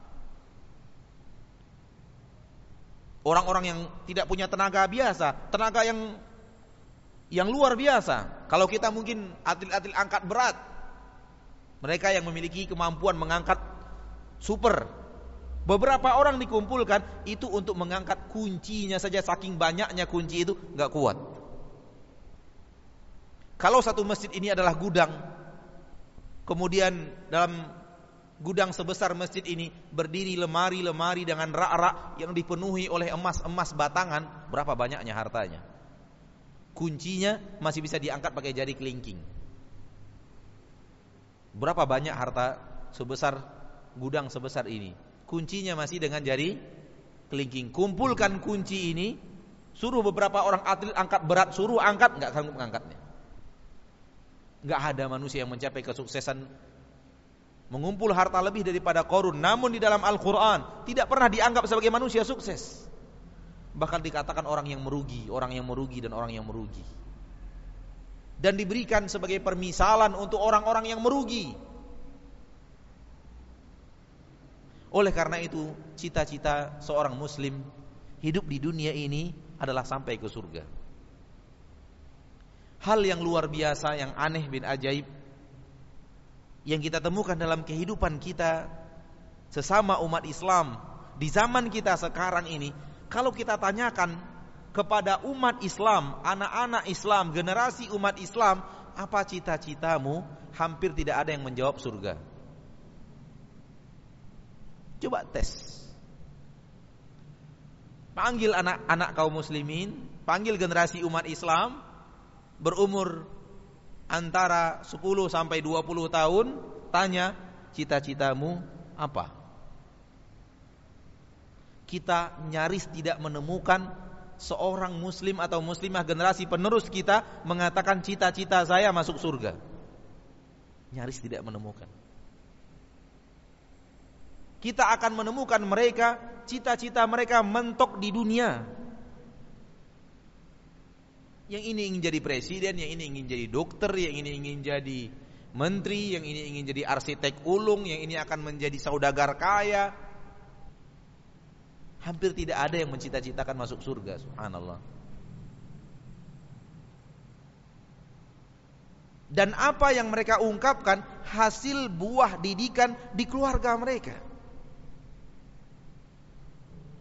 Orang-orang yang tidak punya tenaga biasa, tenaga yang yang luar biasa. Kalau kita mungkin atlet-atlet angkat berat, mereka yang memiliki kemampuan mengangkat super. Beberapa orang dikumpulkan itu untuk mengangkat kuncinya saja saking banyaknya kunci itu nggak kuat. Kalau satu masjid ini adalah gudang, Kemudian dalam gudang sebesar masjid ini berdiri lemari-lemari dengan rak-rak yang dipenuhi oleh emas-emas batangan, berapa banyaknya hartanya? Kuncinya masih bisa diangkat pakai jari kelingking. Berapa banyak harta sebesar gudang sebesar ini? Kuncinya masih dengan jari kelingking. Kumpulkan kunci ini, suruh beberapa orang atlet angkat berat, suruh angkat nggak sanggup mengangkatnya. Gak ada manusia yang mencapai kesuksesan mengumpul harta lebih daripada korun. Namun di dalam Al-Quran tidak pernah dianggap sebagai manusia sukses. Bahkan dikatakan orang yang merugi, orang yang merugi dan orang yang merugi. Dan diberikan sebagai permisalan untuk orang-orang yang merugi. Oleh karena itu, cita-cita seorang muslim hidup di dunia ini adalah sampai ke surga hal yang luar biasa, yang aneh bin ajaib yang kita temukan dalam kehidupan kita sesama umat Islam di zaman kita sekarang ini, kalau kita tanyakan kepada umat Islam, anak-anak Islam, generasi umat Islam, apa cita-citamu? Hampir tidak ada yang menjawab surga. Coba tes. Panggil anak-anak kaum muslimin, panggil generasi umat Islam, berumur antara 10 sampai 20 tahun, tanya cita-citamu apa? Kita nyaris tidak menemukan seorang muslim atau muslimah generasi penerus kita mengatakan cita-cita saya masuk surga. Nyaris tidak menemukan. Kita akan menemukan mereka cita-cita mereka mentok di dunia, yang ini ingin jadi presiden, yang ini ingin jadi dokter, yang ini ingin jadi menteri, yang ini ingin jadi arsitek ulung, yang ini akan menjadi saudagar kaya. Hampir tidak ada yang mencita-citakan masuk surga, subhanallah. Dan apa yang mereka ungkapkan hasil buah didikan di keluarga mereka.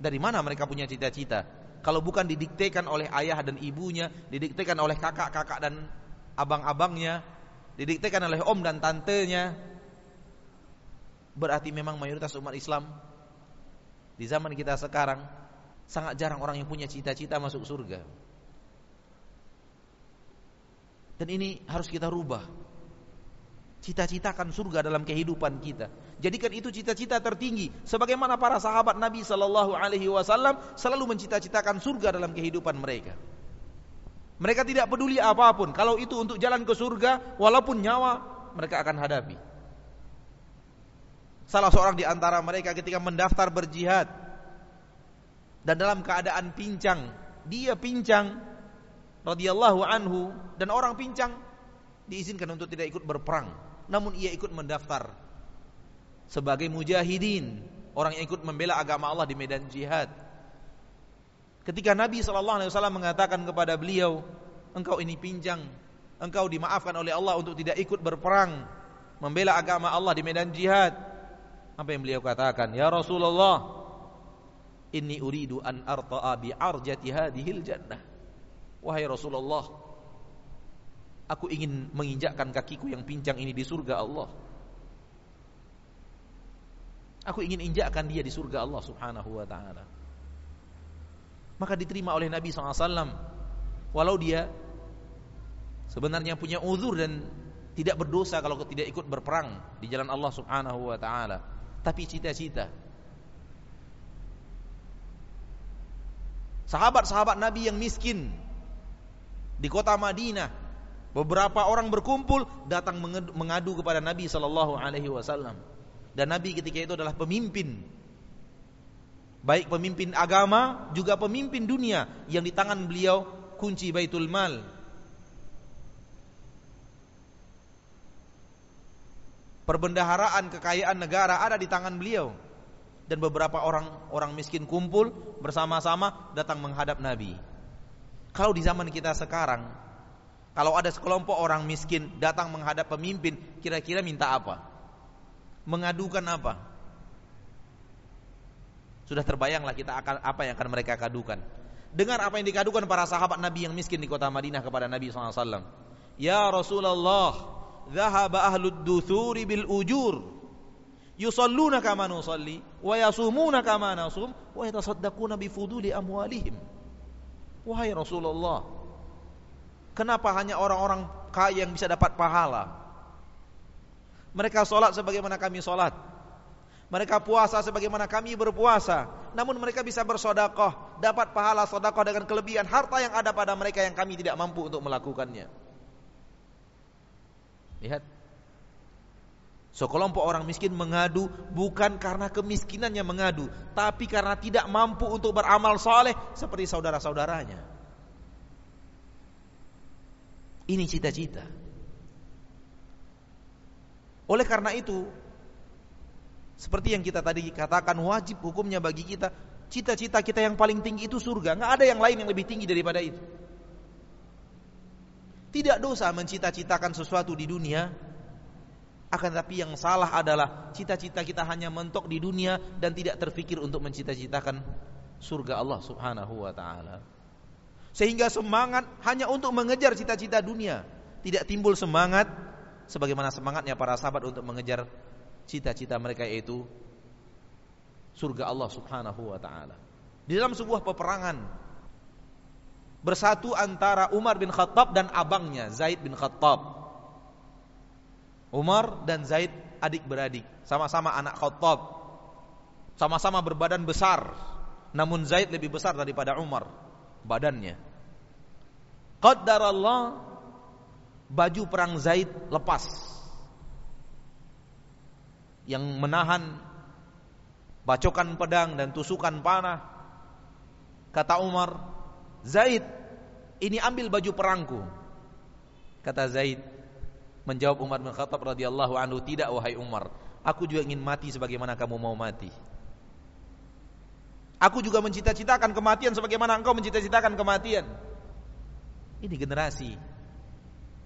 Dari mana mereka punya cita-cita? Kalau bukan didiktekan oleh ayah dan ibunya, didiktekan oleh kakak-kakak dan abang-abangnya, didiktekan oleh om dan tantenya, berarti memang mayoritas umat Islam di zaman kita sekarang sangat jarang orang yang punya cita-cita masuk surga. Dan ini harus kita rubah. Cita-citakan surga dalam kehidupan kita. Jadikan itu cita-cita tertinggi. Sebagaimana para sahabat Nabi Sallallahu Alaihi Wasallam selalu mencita-citakan surga dalam kehidupan mereka. Mereka tidak peduli apa pun. Kalau itu untuk jalan ke surga, walaupun nyawa mereka akan hadapi. Salah seorang di antara mereka ketika mendaftar berjihad dan dalam keadaan pincang, dia pincang radhiyallahu anhu dan orang pincang diizinkan untuk tidak ikut berperang namun ia ikut mendaftar sebagai mujahidin, orang yang ikut membela agama Allah di medan jihad. Ketika Nabi sallallahu alaihi wasallam mengatakan kepada beliau, "Engkau ini pinjang, engkau dimaafkan oleh Allah untuk tidak ikut berperang membela agama Allah di medan jihad." Apa yang beliau katakan? "Ya Rasulullah, inni uridu an arta'a bi arjati hadhil jannah." Wahai Rasulullah, Aku ingin menginjakkan kakiku yang pincang ini di surga Allah. Aku ingin injakkan dia di surga Allah subhanahu wa ta'ala. Maka diterima oleh Nabi SAW. Walau dia sebenarnya punya uzur dan tidak berdosa kalau tidak ikut berperang di jalan Allah subhanahu wa ta'ala. tapi cita-cita. Sahabat-sahabat Nabi yang miskin di kota Madinah, beberapa orang berkumpul datang mengadu kepada Nabi wasallam. Dan Nabi ketika itu adalah pemimpin baik pemimpin agama juga pemimpin dunia yang di tangan beliau kunci Baitul Mal. Perbendaharaan kekayaan negara ada di tangan beliau dan beberapa orang orang miskin kumpul bersama-sama datang menghadap Nabi. Kalau di zaman kita sekarang, kalau ada sekelompok orang miskin datang menghadap pemimpin, kira-kira minta apa? Mengadukan apa? Sudah terbayanglah kita akan apa yang akan mereka kadukan. Dengar apa yang dikadukan para sahabat Nabi yang miskin di kota Madinah kepada Nabi SAW. Ya Rasulullah, Zahaba ahlud duthuri bil ujur yusalluna kama nusalli wa yasumuna kama nasum wa yatasaddaquna bi fuduli amwalihim wahai Rasulullah kenapa hanya orang-orang kaya yang bisa dapat pahala mereka salat sebagaimana kami salat mereka puasa sebagaimana kami berpuasa namun mereka bisa bersedekah dapat pahala sedekah dengan kelebihan harta yang ada pada mereka yang kami tidak mampu untuk melakukannya lihat Sekelompok orang miskin mengadu bukan karena kemiskinannya mengadu, tapi karena tidak mampu untuk beramal soleh seperti saudara-saudaranya. Ini cita-cita. Oleh karena itu, seperti yang kita tadi katakan wajib hukumnya bagi kita, cita-cita kita yang paling tinggi itu surga. Nggak ada yang lain yang lebih tinggi daripada itu. Tidak dosa mencita-citakan sesuatu di dunia akan tapi yang salah adalah cita-cita kita hanya mentok di dunia dan tidak terfikir untuk mencita-citakan surga Allah Subhanahu wa taala. Sehingga semangat hanya untuk mengejar cita-cita dunia, tidak timbul semangat sebagaimana semangatnya para sahabat untuk mengejar cita-cita mereka yaitu surga Allah Subhanahu wa taala. Di dalam sebuah peperangan bersatu antara Umar bin Khattab dan abangnya Zaid bin Khattab Umar dan Zaid adik beradik, sama-sama anak Khattab. Sama-sama berbadan besar. Namun Zaid lebih besar daripada Umar badannya. Allah baju perang Zaid lepas. Yang menahan bacokan pedang dan tusukan panah. Kata Umar, Zaid, ini ambil baju perangku. Kata Zaid, Menjawab Umar bin Khattab radhiyallahu anhu, "Tidak wahai Umar, aku juga ingin mati sebagaimana kamu mau mati." Aku juga mencita-citakan kematian sebagaimana engkau mencita-citakan kematian. Ini generasi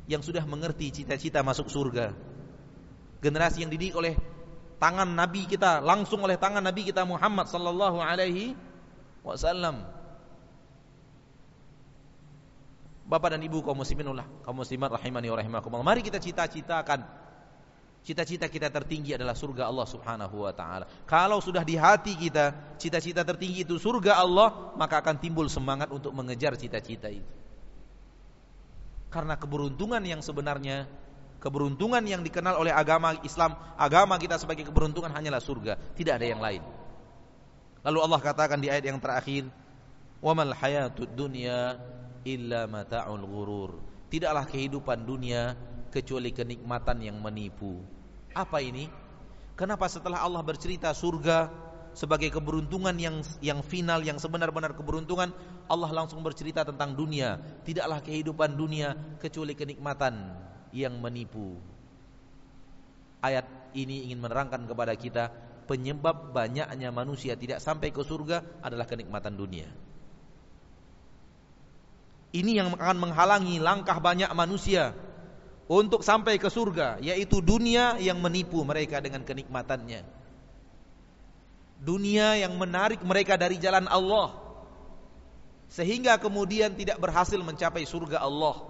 yang sudah mengerti cita-cita masuk surga. Generasi yang dididik oleh tangan Nabi kita, langsung oleh tangan Nabi kita Muhammad sallallahu alaihi wasallam. Bapak dan Ibu kaum muslimin kaum muslimat rahimani wa rahimakumullah. Mari kita cita-citakan cita-cita kita tertinggi adalah surga Allah Subhanahu wa taala. Kalau sudah di hati kita cita-cita tertinggi itu surga Allah, maka akan timbul semangat untuk mengejar cita-cita itu. Karena keberuntungan yang sebenarnya keberuntungan yang dikenal oleh agama Islam, agama kita sebagai keberuntungan hanyalah surga, tidak ada yang lain. Lalu Allah katakan di ayat yang terakhir, "Wa mal hayatud dunya illa mata'ul ghurur. Tidaklah kehidupan dunia kecuali kenikmatan yang menipu. Apa ini? Kenapa setelah Allah bercerita surga sebagai keberuntungan yang yang final yang sebenar-benar keberuntungan, Allah langsung bercerita tentang dunia. Tidaklah kehidupan dunia kecuali kenikmatan yang menipu. Ayat ini ingin menerangkan kepada kita penyebab banyaknya manusia tidak sampai ke surga adalah kenikmatan dunia. Ini yang akan menghalangi langkah banyak manusia untuk sampai ke surga, yaitu dunia yang menipu mereka dengan kenikmatannya. Dunia yang menarik mereka dari jalan Allah sehingga kemudian tidak berhasil mencapai surga Allah.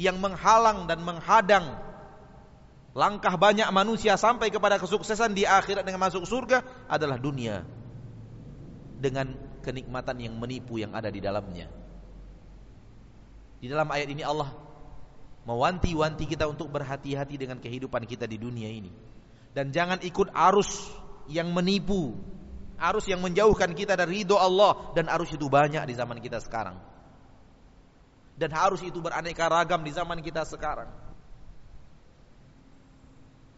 Yang menghalang dan menghadang langkah banyak manusia sampai kepada kesuksesan di akhirat dengan masuk surga adalah dunia dengan kenikmatan yang menipu yang ada di dalamnya. Di dalam ayat ini Allah mewanti-wanti kita untuk berhati-hati dengan kehidupan kita di dunia ini. Dan jangan ikut arus yang menipu, arus yang menjauhkan kita dari ridho Allah dan arus itu banyak di zaman kita sekarang. Dan harus itu beraneka ragam di zaman kita sekarang.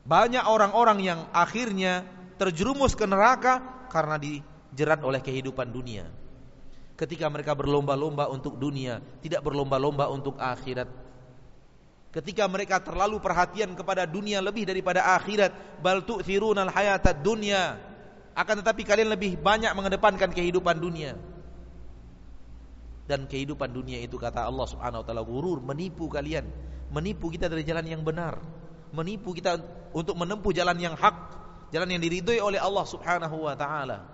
Banyak orang-orang yang akhirnya terjerumus ke neraka karena dijerat oleh kehidupan dunia. Ketika mereka berlomba-lomba untuk dunia, tidak berlomba-lomba untuk akhirat. Ketika mereka terlalu perhatian kepada dunia lebih daripada akhirat, bal tu'thirunal hayatad dunya. Akan tetapi kalian lebih banyak mengedepankan kehidupan dunia. Dan kehidupan dunia itu kata Allah Subhanahu wa taala gurur, menipu kalian, menipu kita dari jalan yang benar, menipu kita untuk menempuh jalan yang hak, jalan yang diridhoi oleh Allah Subhanahu wa taala.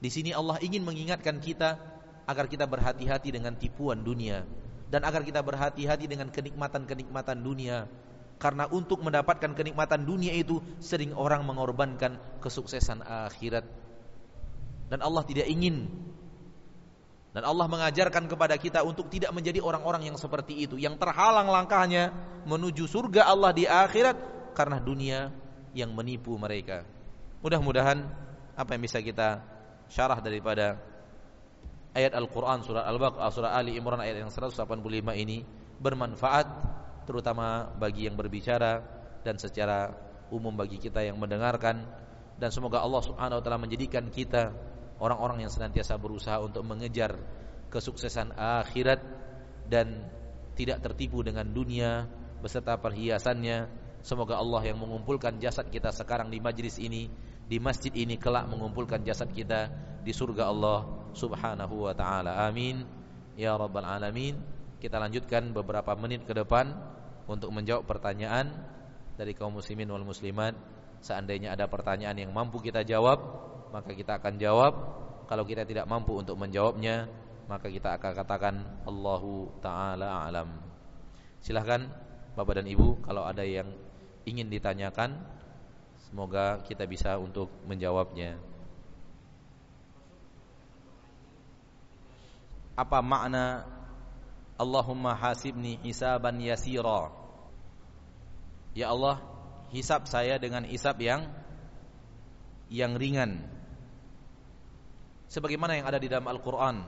Di sini Allah ingin mengingatkan kita agar kita berhati-hati dengan tipuan dunia dan agar kita berhati-hati dengan kenikmatan-kenikmatan dunia. Karena untuk mendapatkan kenikmatan dunia itu sering orang mengorbankan kesuksesan akhirat. Dan Allah tidak ingin dan Allah mengajarkan kepada kita untuk tidak menjadi orang-orang yang seperti itu, yang terhalang langkahnya menuju surga Allah di akhirat karena dunia yang menipu mereka. Mudah-mudahan apa yang bisa kita syarah daripada ayat Al-Qur'an surah Al-Baqarah surah Ali Imran ayat yang 185 ini bermanfaat terutama bagi yang berbicara dan secara umum bagi kita yang mendengarkan dan semoga Allah Subhanahu wa taala menjadikan kita orang-orang yang senantiasa berusaha untuk mengejar kesuksesan akhirat dan tidak tertipu dengan dunia beserta perhiasannya. Semoga Allah yang mengumpulkan jasad kita sekarang di majlis ini, di masjid ini kelak mengumpulkan jasad kita di surga Allah Subhanahu wa taala. Amin. Ya rabbal alamin. Kita lanjutkan beberapa menit ke depan untuk menjawab pertanyaan dari kaum muslimin wal muslimat. Seandainya ada pertanyaan yang mampu kita jawab, maka kita akan jawab. Kalau kita tidak mampu untuk menjawabnya, maka kita akan katakan Allahu taala alam. Silahkan Bapak dan Ibu kalau ada yang ingin ditanyakan, semoga kita bisa untuk menjawabnya. Apa makna Allahumma hasibni hisaban yasira? Ya Allah, hisab saya dengan hisab yang yang ringan sebagaimana yang ada di dalam Al-Qur'an.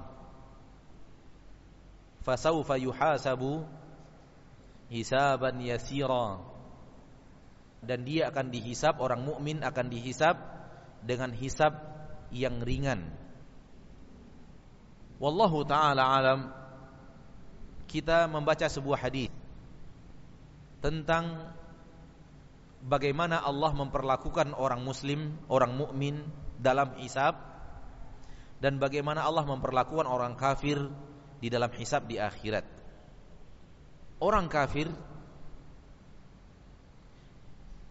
Fasaufa yuhasabu hisaban yasira. Dan dia akan dihisap orang mukmin akan dihisap dengan hisap yang ringan. Wallahu taala alam kita membaca sebuah hadis tentang bagaimana Allah memperlakukan orang muslim, orang mukmin dalam hisab dan bagaimana Allah memperlakukan orang kafir di dalam hisab di akhirat. Orang kafir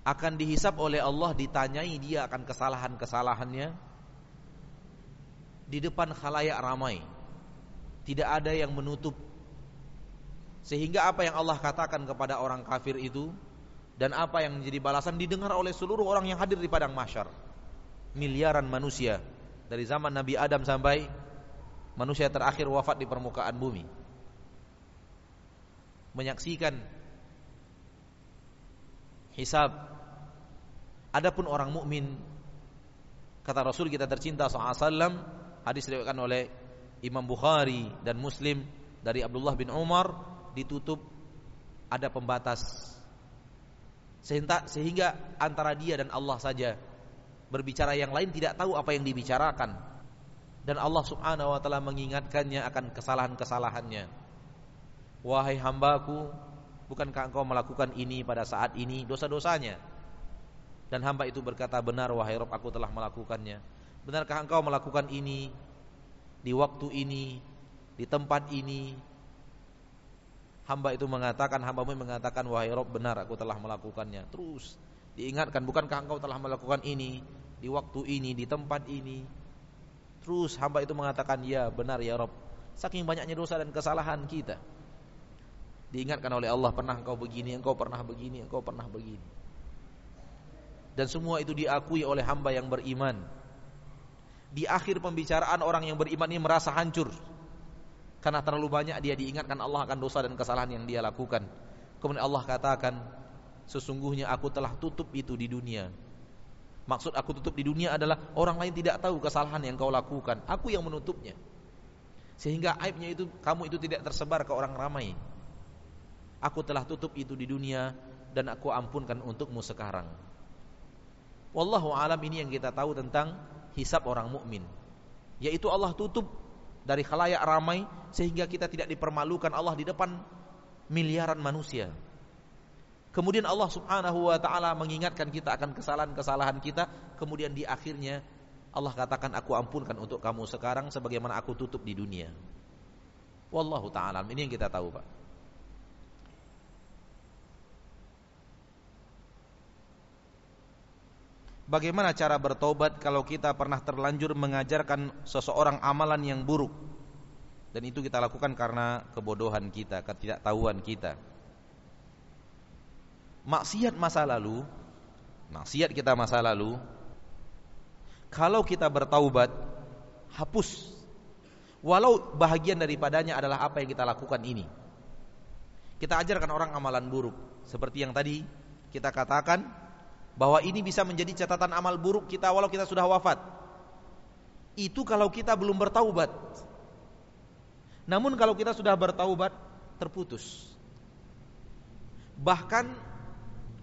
akan dihisap oleh Allah ditanyai dia akan kesalahan-kesalahannya di depan khalayak ramai. Tidak ada yang menutup sehingga apa yang Allah katakan kepada orang kafir itu dan apa yang menjadi balasan didengar oleh seluruh orang yang hadir di padang mahsyar. Miliaran manusia dari zaman Nabi Adam sampai manusia terakhir wafat di permukaan bumi. Menyaksikan hisab. Adapun orang mukmin kata Rasul kita tercinta SAW hadis diriwayatkan oleh Imam Bukhari dan Muslim dari Abdullah bin Umar ditutup ada pembatas. Sehingga, sehingga antara dia dan Allah saja berbicara yang lain tidak tahu apa yang dibicarakan. Dan Allah Subhanahu wa taala mengingatkannya akan kesalahan-kesalahannya. Wahai hambaku bukankah engkau melakukan ini pada saat ini dosa-dosanya dan hamba itu berkata benar wahai Rabb aku telah melakukannya benarkah engkau melakukan ini di waktu ini di tempat ini hamba itu mengatakan hambamu mengatakan wahai Rabb benar aku telah melakukannya terus diingatkan bukankah engkau telah melakukan ini di waktu ini, di tempat ini. Terus hamba itu mengatakan, "Ya, benar ya Rob." Saking banyaknya dosa dan kesalahan kita. Diingatkan oleh Allah, "Pernah engkau begini, engkau pernah begini, engkau pernah begini." Dan semua itu diakui oleh hamba yang beriman. Di akhir pembicaraan orang yang beriman ini merasa hancur. Karena terlalu banyak dia diingatkan Allah akan dosa dan kesalahan yang dia lakukan. Kemudian Allah katakan, Sesungguhnya aku telah tutup itu di dunia. Maksud aku tutup di dunia adalah orang lain tidak tahu kesalahan yang kau lakukan. Aku yang menutupnya. Sehingga aibnya itu kamu itu tidak tersebar ke orang ramai. Aku telah tutup itu di dunia dan aku ampunkan untukmu sekarang. Wallahu alam ini yang kita tahu tentang hisab orang mukmin. Yaitu Allah tutup dari khalayak ramai sehingga kita tidak dipermalukan Allah di depan miliaran manusia. Kemudian Allah Subhanahu wa taala mengingatkan kita akan kesalahan-kesalahan kita, kemudian di akhirnya Allah katakan aku ampunkan untuk kamu sekarang sebagaimana aku tutup di dunia. Wallahu taala ini yang kita tahu, Pak. Bagaimana cara bertobat kalau kita pernah terlanjur mengajarkan seseorang amalan yang buruk dan itu kita lakukan karena kebodohan kita, ketidaktahuan kita maksiat masa lalu, maksiat kita masa lalu, kalau kita bertaubat, hapus. Walau bahagian daripadanya adalah apa yang kita lakukan ini. Kita ajarkan orang amalan buruk, seperti yang tadi kita katakan bahwa ini bisa menjadi catatan amal buruk kita walau kita sudah wafat. Itu kalau kita belum bertaubat. Namun kalau kita sudah bertaubat, terputus. Bahkan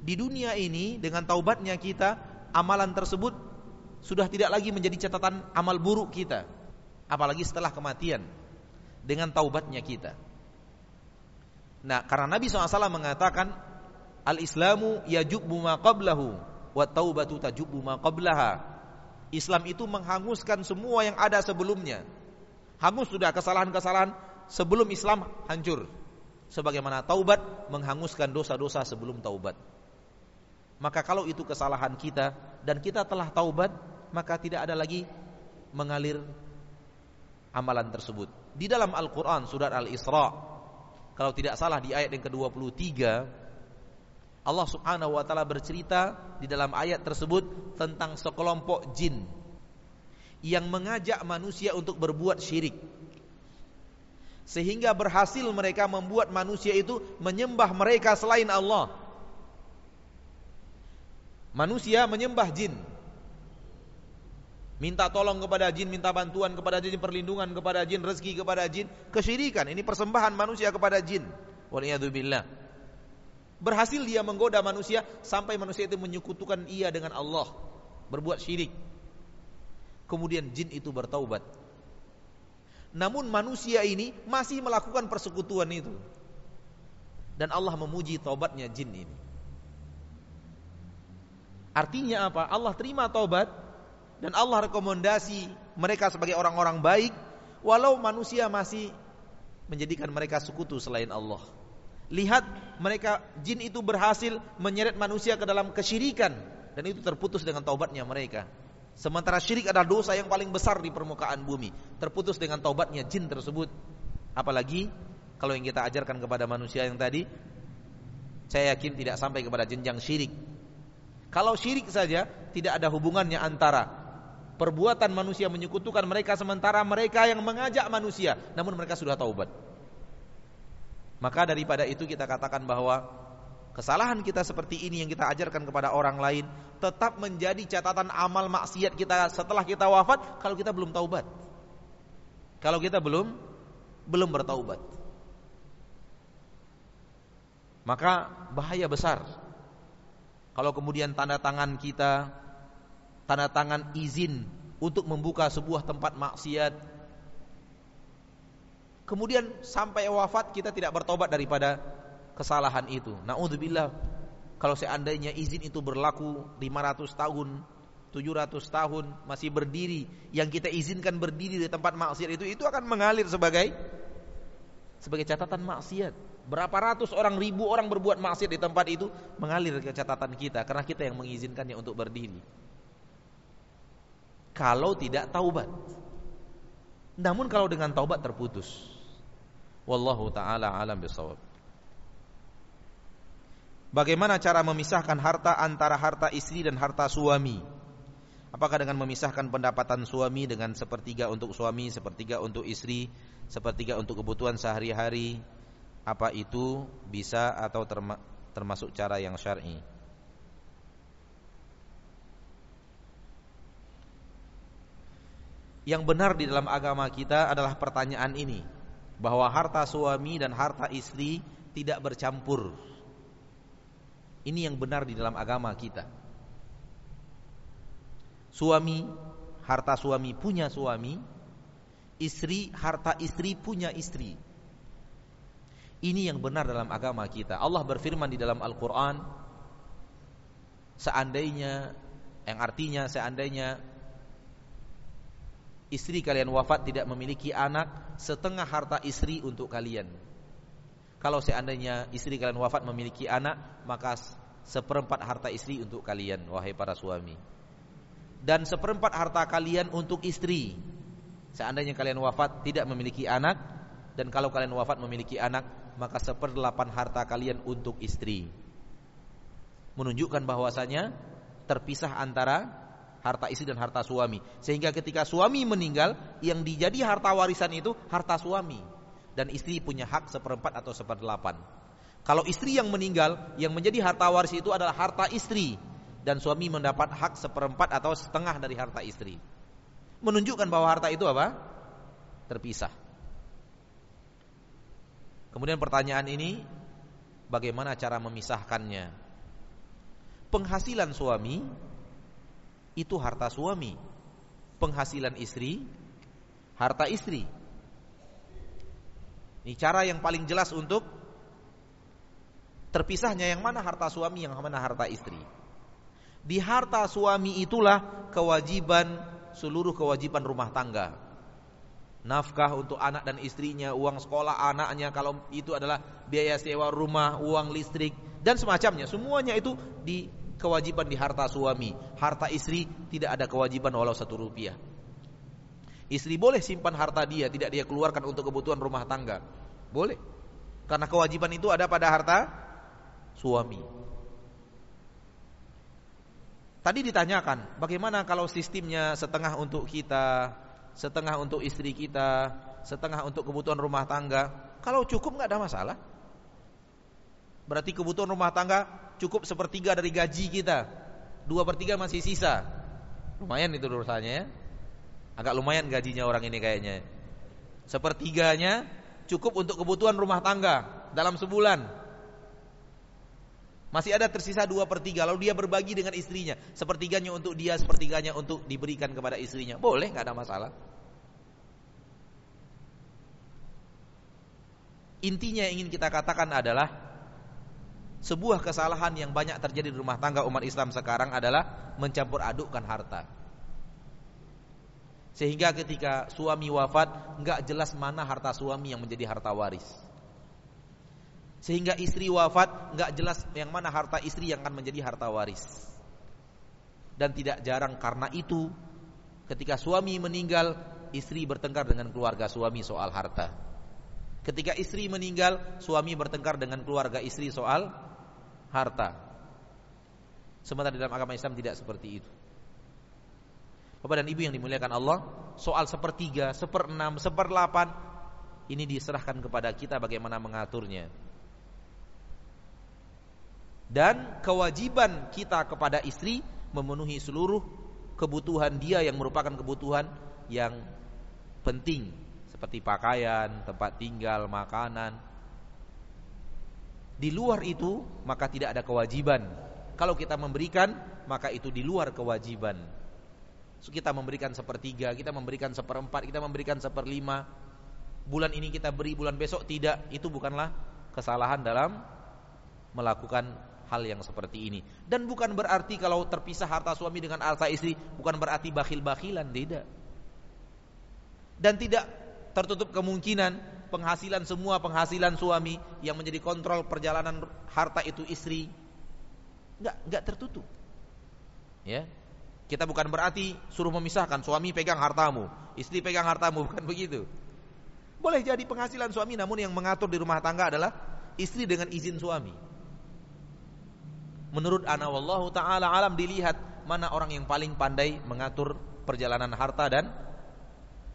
di dunia ini dengan taubatnya kita amalan tersebut sudah tidak lagi menjadi catatan amal buruk kita apalagi setelah kematian dengan taubatnya kita nah karena Nabi SAW mengatakan al-islamu yajubbu ma qablahu wa taubatu tajubbu ma qablaha. Islam itu menghanguskan semua yang ada sebelumnya. Hangus sudah kesalahan-kesalahan sebelum Islam hancur. Sebagaimana taubat menghanguskan dosa-dosa sebelum taubat. Maka kalau itu kesalahan kita dan kita telah taubat, maka tidak ada lagi mengalir amalan tersebut. Di dalam Al-Qur'an surat Al-Isra, kalau tidak salah di ayat yang ke-23, Allah Subhanahu wa taala bercerita di dalam ayat tersebut tentang sekelompok jin yang mengajak manusia untuk berbuat syirik. Sehingga berhasil mereka membuat manusia itu menyembah mereka selain Allah Manusia menyembah jin. Minta tolong kepada jin, minta bantuan kepada jin, perlindungan kepada jin, rezeki kepada jin, kesyirikan. Ini persembahan manusia kepada jin. Waliyadzubillah. Berhasil dia menggoda manusia sampai manusia itu menyekutukan ia dengan Allah, berbuat syirik. Kemudian jin itu bertaubat. Namun manusia ini masih melakukan persekutuan itu. Dan Allah memuji taubatnya jin ini. Artinya apa? Allah terima taubat dan Allah rekomendasi mereka sebagai orang-orang baik walau manusia masih menjadikan mereka sekutu selain Allah. Lihat mereka jin itu berhasil menyeret manusia ke dalam kesyirikan dan itu terputus dengan taubatnya mereka. Sementara syirik adalah dosa yang paling besar di permukaan bumi, terputus dengan taubatnya jin tersebut. Apalagi kalau yang kita ajarkan kepada manusia yang tadi saya yakin tidak sampai kepada jenjang syirik kalau syirik saja tidak ada hubungannya antara perbuatan manusia menyekutukan mereka sementara mereka yang mengajak manusia namun mereka sudah taubat. Maka daripada itu kita katakan bahwa kesalahan kita seperti ini yang kita ajarkan kepada orang lain tetap menjadi catatan amal maksiat kita setelah kita wafat kalau kita belum taubat. Kalau kita belum belum bertaubat. Maka bahaya besar kalau kemudian tanda tangan kita tanda tangan izin untuk membuka sebuah tempat maksiat kemudian sampai wafat kita tidak bertobat daripada kesalahan itu. Nauzubillah kalau seandainya izin itu berlaku 500 tahun, 700 tahun masih berdiri, yang kita izinkan berdiri di tempat maksiat itu itu akan mengalir sebagai sebagai catatan maksiat. Berapa ratus orang, ribu orang berbuat maksiat di tempat itu mengalir ke catatan kita karena kita yang mengizinkannya untuk berdiri. Kalau tidak taubat. Namun kalau dengan taubat terputus. Wallahu taala alam bisawab. Bagaimana cara memisahkan harta antara harta istri dan harta suami? Apakah dengan memisahkan pendapatan suami dengan sepertiga untuk suami, sepertiga untuk istri, sepertiga untuk kebutuhan sehari-hari? apa itu bisa atau terma termasuk cara yang syar'i. Yang benar di dalam agama kita adalah pertanyaan ini bahwa harta suami dan harta istri tidak bercampur. Ini yang benar di dalam agama kita. Suami, harta suami punya suami, istri, harta istri punya istri. Ini yang benar dalam agama kita. Allah berfirman di dalam Al-Qur'an seandainya yang artinya seandainya istri kalian wafat tidak memiliki anak, setengah harta istri untuk kalian. Kalau seandainya istri kalian wafat memiliki anak, maka seperempat harta istri untuk kalian, wahai para suami. Dan seperempat harta kalian untuk istri. Seandainya kalian wafat tidak memiliki anak, dan kalau kalian wafat memiliki anak, maka seperdelapan harta kalian untuk istri. Menunjukkan bahwasanya terpisah antara harta istri dan harta suami. Sehingga ketika suami meninggal, yang dijadi harta warisan itu harta suami. Dan istri punya hak seperempat atau seperdelapan. Kalau istri yang meninggal, yang menjadi harta waris itu adalah harta istri. Dan suami mendapat hak seperempat atau setengah dari harta istri. Menunjukkan bahwa harta itu apa? Terpisah. Kemudian pertanyaan ini, bagaimana cara memisahkannya? Penghasilan suami itu harta suami. Penghasilan istri harta istri. Ini cara yang paling jelas untuk terpisahnya yang mana harta suami yang mana harta istri. Di harta suami itulah kewajiban seluruh kewajiban rumah tangga. Nafkah untuk anak dan istrinya, uang sekolah anaknya kalau itu adalah biaya sewa rumah, uang listrik dan semacamnya. Semuanya itu di kewajiban di harta suami. Harta istri tidak ada kewajiban walau satu rupiah. Istri boleh simpan harta dia, tidak dia keluarkan untuk kebutuhan rumah tangga. Boleh. Karena kewajiban itu ada pada harta suami. Tadi ditanyakan, bagaimana kalau sistemnya setengah untuk kita, setengah untuk istri kita, setengah untuk kebutuhan rumah tangga? Kalau cukup nggak ada masalah. Berarti kebutuhan rumah tangga cukup sepertiga dari gaji kita. Dua per tiga masih sisa. Lumayan itu urusannya ya. Agak lumayan gajinya orang ini kayaknya. Sepertiganya cukup untuk kebutuhan rumah tangga dalam sebulan. Masih ada tersisa dua per tiga Lalu dia berbagi dengan istrinya Sepertiganya untuk dia Sepertiganya untuk diberikan kepada istrinya Boleh nggak ada masalah Intinya yang ingin kita katakan adalah sebuah kesalahan yang banyak terjadi di rumah tangga umat Islam sekarang adalah mencampur adukkan harta. Sehingga ketika suami wafat, enggak jelas mana harta suami yang menjadi harta waris. Sehingga istri wafat, enggak jelas yang mana harta istri yang akan menjadi harta waris. Dan tidak jarang karena itu, ketika suami meninggal, istri bertengkar dengan keluarga suami soal harta. Ketika istri meninggal, suami bertengkar dengan keluarga istri soal harta. Sementara dalam agama Islam tidak seperti itu. Bapak dan Ibu yang dimuliakan Allah, soal sepertiga, seperenam, seperdelapan ini diserahkan kepada kita bagaimana mengaturnya. Dan kewajiban kita kepada istri memenuhi seluruh kebutuhan dia yang merupakan kebutuhan yang penting seperti pakaian, tempat tinggal, makanan, di luar itu maka tidak ada kewajiban. Kalau kita memberikan maka itu di luar kewajiban. So, kita memberikan sepertiga, kita memberikan seperempat, kita memberikan seperlima. Bulan ini kita beri, bulan besok tidak. Itu bukanlah kesalahan dalam melakukan hal yang seperti ini. Dan bukan berarti kalau terpisah harta suami dengan harta istri, bukan berarti bakhil-bakhilan, tidak. Dan tidak tertutup kemungkinan penghasilan semua penghasilan suami yang menjadi kontrol perjalanan harta itu istri nggak nggak tertutup. Ya. Kita bukan berarti suruh memisahkan suami pegang hartamu istri pegang hartamu bukan begitu. Boleh jadi penghasilan suami namun yang mengatur di rumah tangga adalah istri dengan izin suami. Menurut ana wallahu taala alam dilihat mana orang yang paling pandai mengatur perjalanan harta dan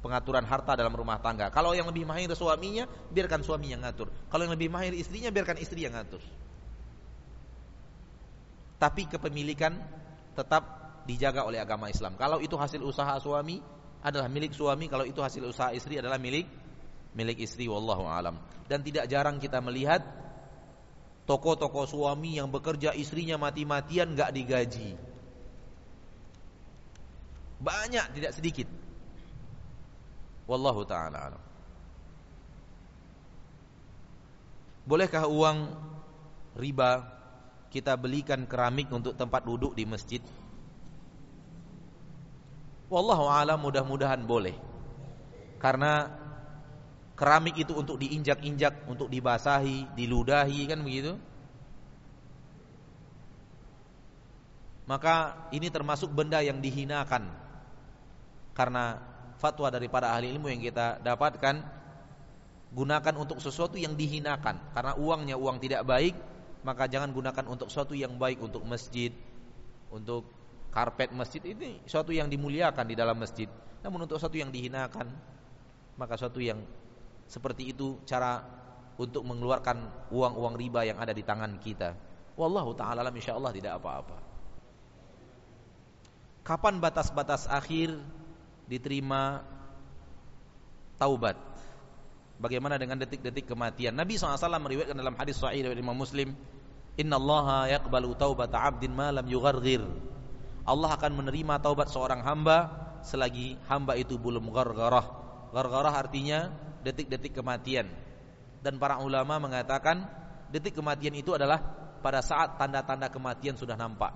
pengaturan harta dalam rumah tangga. Kalau yang lebih mahir suaminya, biarkan suami yang ngatur. Kalau yang lebih mahir istrinya, biarkan istri yang ngatur. tapi kepemilikan tetap dijaga oleh agama Islam. Kalau itu hasil usaha suami adalah milik suami, kalau itu hasil usaha istri adalah milik milik istri wallahu alam. Dan tidak jarang kita melihat toko-toko suami yang bekerja istrinya mati-matian nggak digaji. Banyak tidak sedikit. Wallahu taala alam. Bolehkah uang riba kita belikan keramik untuk tempat duduk di masjid? Wallahu alam mudah-mudahan boleh. Karena keramik itu untuk diinjak-injak, untuk dibasahi, diludahi kan begitu? Maka ini termasuk benda yang dihinakan. Karena fatwa dari para ahli ilmu yang kita dapatkan gunakan untuk sesuatu yang dihinakan. Karena uangnya uang tidak baik maka jangan gunakan untuk sesuatu yang baik untuk masjid untuk karpet masjid. Ini sesuatu yang dimuliakan di dalam masjid. Namun untuk sesuatu yang dihinakan maka sesuatu yang seperti itu cara untuk mengeluarkan uang-uang riba yang ada di tangan kita. Wallahu taala insyaallah tidak apa-apa. Kapan batas-batas akhir diterima taubat. Bagaimana dengan detik-detik kematian? Nabi SAW meriwayatkan dalam hadis sahih dari Imam Muslim, Inna Allah yaqbalu taubata abdin ma lam yugharghir. Allah akan menerima taubat seorang hamba selagi hamba itu belum gargarah. Gargarah artinya detik-detik kematian. Dan para ulama mengatakan detik kematian itu adalah pada saat tanda-tanda kematian sudah nampak.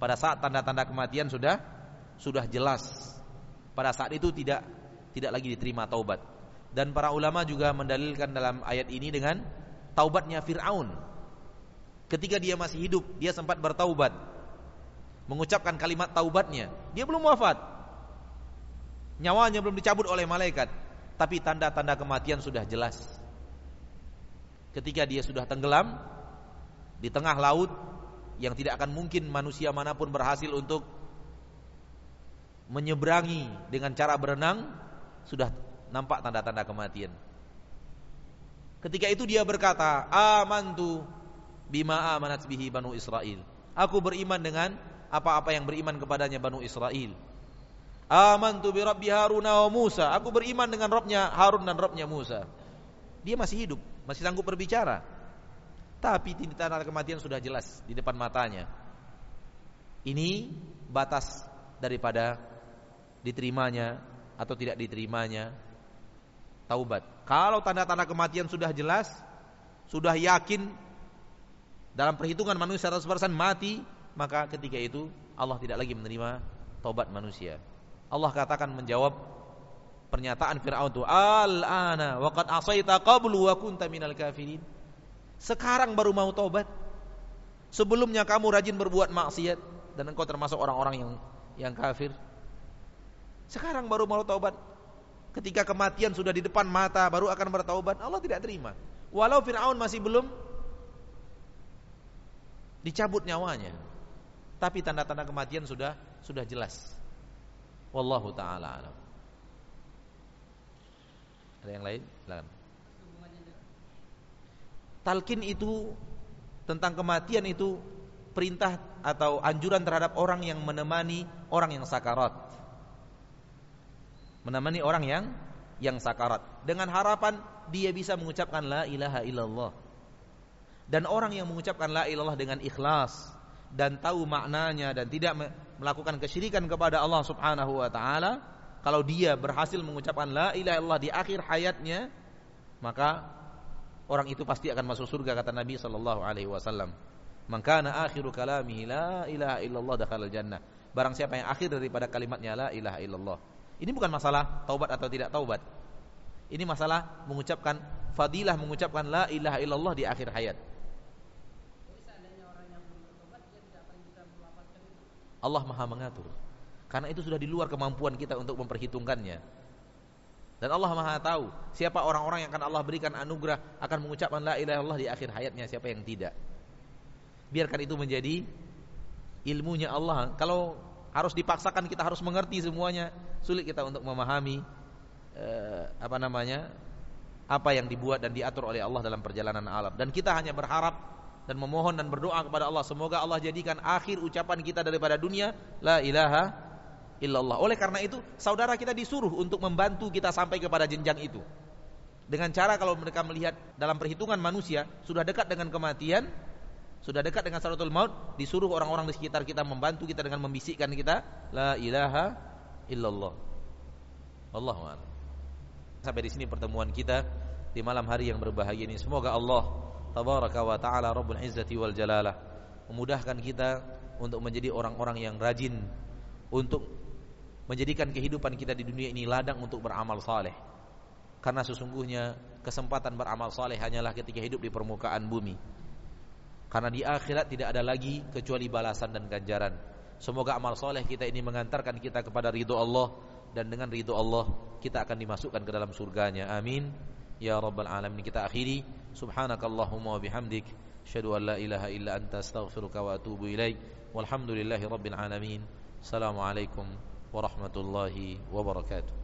Pada saat tanda-tanda kematian sudah sudah jelas. Pada saat itu tidak tidak lagi diterima taubat. Dan para ulama juga mendalilkan dalam ayat ini dengan taubatnya Firaun. Ketika dia masih hidup, dia sempat bertaubat. Mengucapkan kalimat taubatnya. Dia belum wafat. Nyawanya belum dicabut oleh malaikat, tapi tanda-tanda kematian sudah jelas. Ketika dia sudah tenggelam di tengah laut yang tidak akan mungkin manusia mana pun berhasil untuk menyeberangi dengan cara berenang sudah nampak tanda-tanda kematian. Ketika itu dia berkata, "Amantu bima amanat bihi Banu Israel." Aku beriman dengan apa-apa yang beriman kepadanya Banu Israel. Amantu bi Rabbi Harun wa Musa. Aku beriman dengan Robnya Harun dan Robnya Musa. Dia masih hidup, masih sanggup berbicara. Tapi tanda kematian sudah jelas di depan matanya. Ini batas daripada diterimanya atau tidak diterimanya taubat. Kalau tanda-tanda kematian sudah jelas, sudah yakin dalam perhitungan manusia 100% mati, maka ketika itu Allah tidak lagi menerima taubat manusia. Allah katakan menjawab pernyataan Firaun itu, "Al-ana wa qad asaita qablu wa kunta minal kafirin." Sekarang baru mau taubat. Sebelumnya kamu rajin berbuat maksiat dan engkau termasuk orang-orang yang yang kafir. Sekarang baru mau taubat. Ketika kematian sudah di depan mata baru akan bertaubat, Allah tidak terima. Walau Firaun masih belum dicabut nyawanya. Tapi tanda-tanda kematian sudah sudah jelas. Wallahu taala. Ada yang lain? Silakan. Talkin itu tentang kematian itu perintah atau anjuran terhadap orang yang menemani orang yang sakarat menemani orang yang yang sakarat dengan harapan dia bisa mengucapkan la ilaha illallah. Dan orang yang mengucapkan la ilallah dengan ikhlas dan tahu maknanya dan tidak melakukan kesyirikan kepada Allah Subhanahu wa taala, kalau dia berhasil mengucapkan la ilaha illallah di akhir hayatnya, maka orang itu pasti akan masuk surga kata Nabi sallallahu alaihi wasallam. Maka akhiru kalamihi la ilaha illallah dakhala jannah. Barang siapa yang akhir daripada kalimatnya la ilaha illallah, ini bukan masalah taubat atau tidak taubat. Ini masalah mengucapkan fadilah mengucapkan la ilaha illallah di akhir hayat. Allah Maha mengatur. Karena itu sudah di luar kemampuan kita untuk memperhitungkannya. Dan Allah Maha tahu siapa orang-orang yang akan Allah berikan anugerah akan mengucapkan la ilaha illallah di akhir hayatnya, siapa yang tidak. Biarkan itu menjadi ilmunya Allah. Kalau harus dipaksakan kita harus mengerti semuanya sulit kita untuk memahami eh, apa namanya apa yang dibuat dan diatur oleh Allah dalam perjalanan alam dan kita hanya berharap dan memohon dan berdoa kepada Allah semoga Allah jadikan akhir ucapan kita daripada dunia la ilaha illallah. Oleh karena itu, saudara kita disuruh untuk membantu kita sampai kepada jenjang itu. Dengan cara kalau mereka melihat dalam perhitungan manusia sudah dekat dengan kematian, sudah dekat dengan salatul maut, disuruh orang-orang di sekitar kita membantu kita dengan membisikkan kita la ilaha illallah. Allahu a'lam. Sampai di sini pertemuan kita di malam hari yang berbahagia ini. Semoga Allah tabaraka wa taala rabbul izzati wal jalalah memudahkan kita untuk menjadi orang-orang yang rajin untuk menjadikan kehidupan kita di dunia ini ladang untuk beramal saleh. Karena sesungguhnya kesempatan beramal saleh hanyalah ketika hidup di permukaan bumi. Karena di akhirat tidak ada lagi kecuali balasan dan ganjaran. Semoga amal soleh kita ini mengantarkan kita kepada ridho Allah dan dengan ridho Allah kita akan dimasukkan ke dalam surganya. Amin. Ya Rabbal Alamin kita akhiri Subhanakallahumma wa bihamdik Asyadu an la ilaha illa anta astaghfiruka wa atubu ilaik Walhamdulillahi Rabbil Alamin Assalamualaikum warahmatullahi wabarakatuh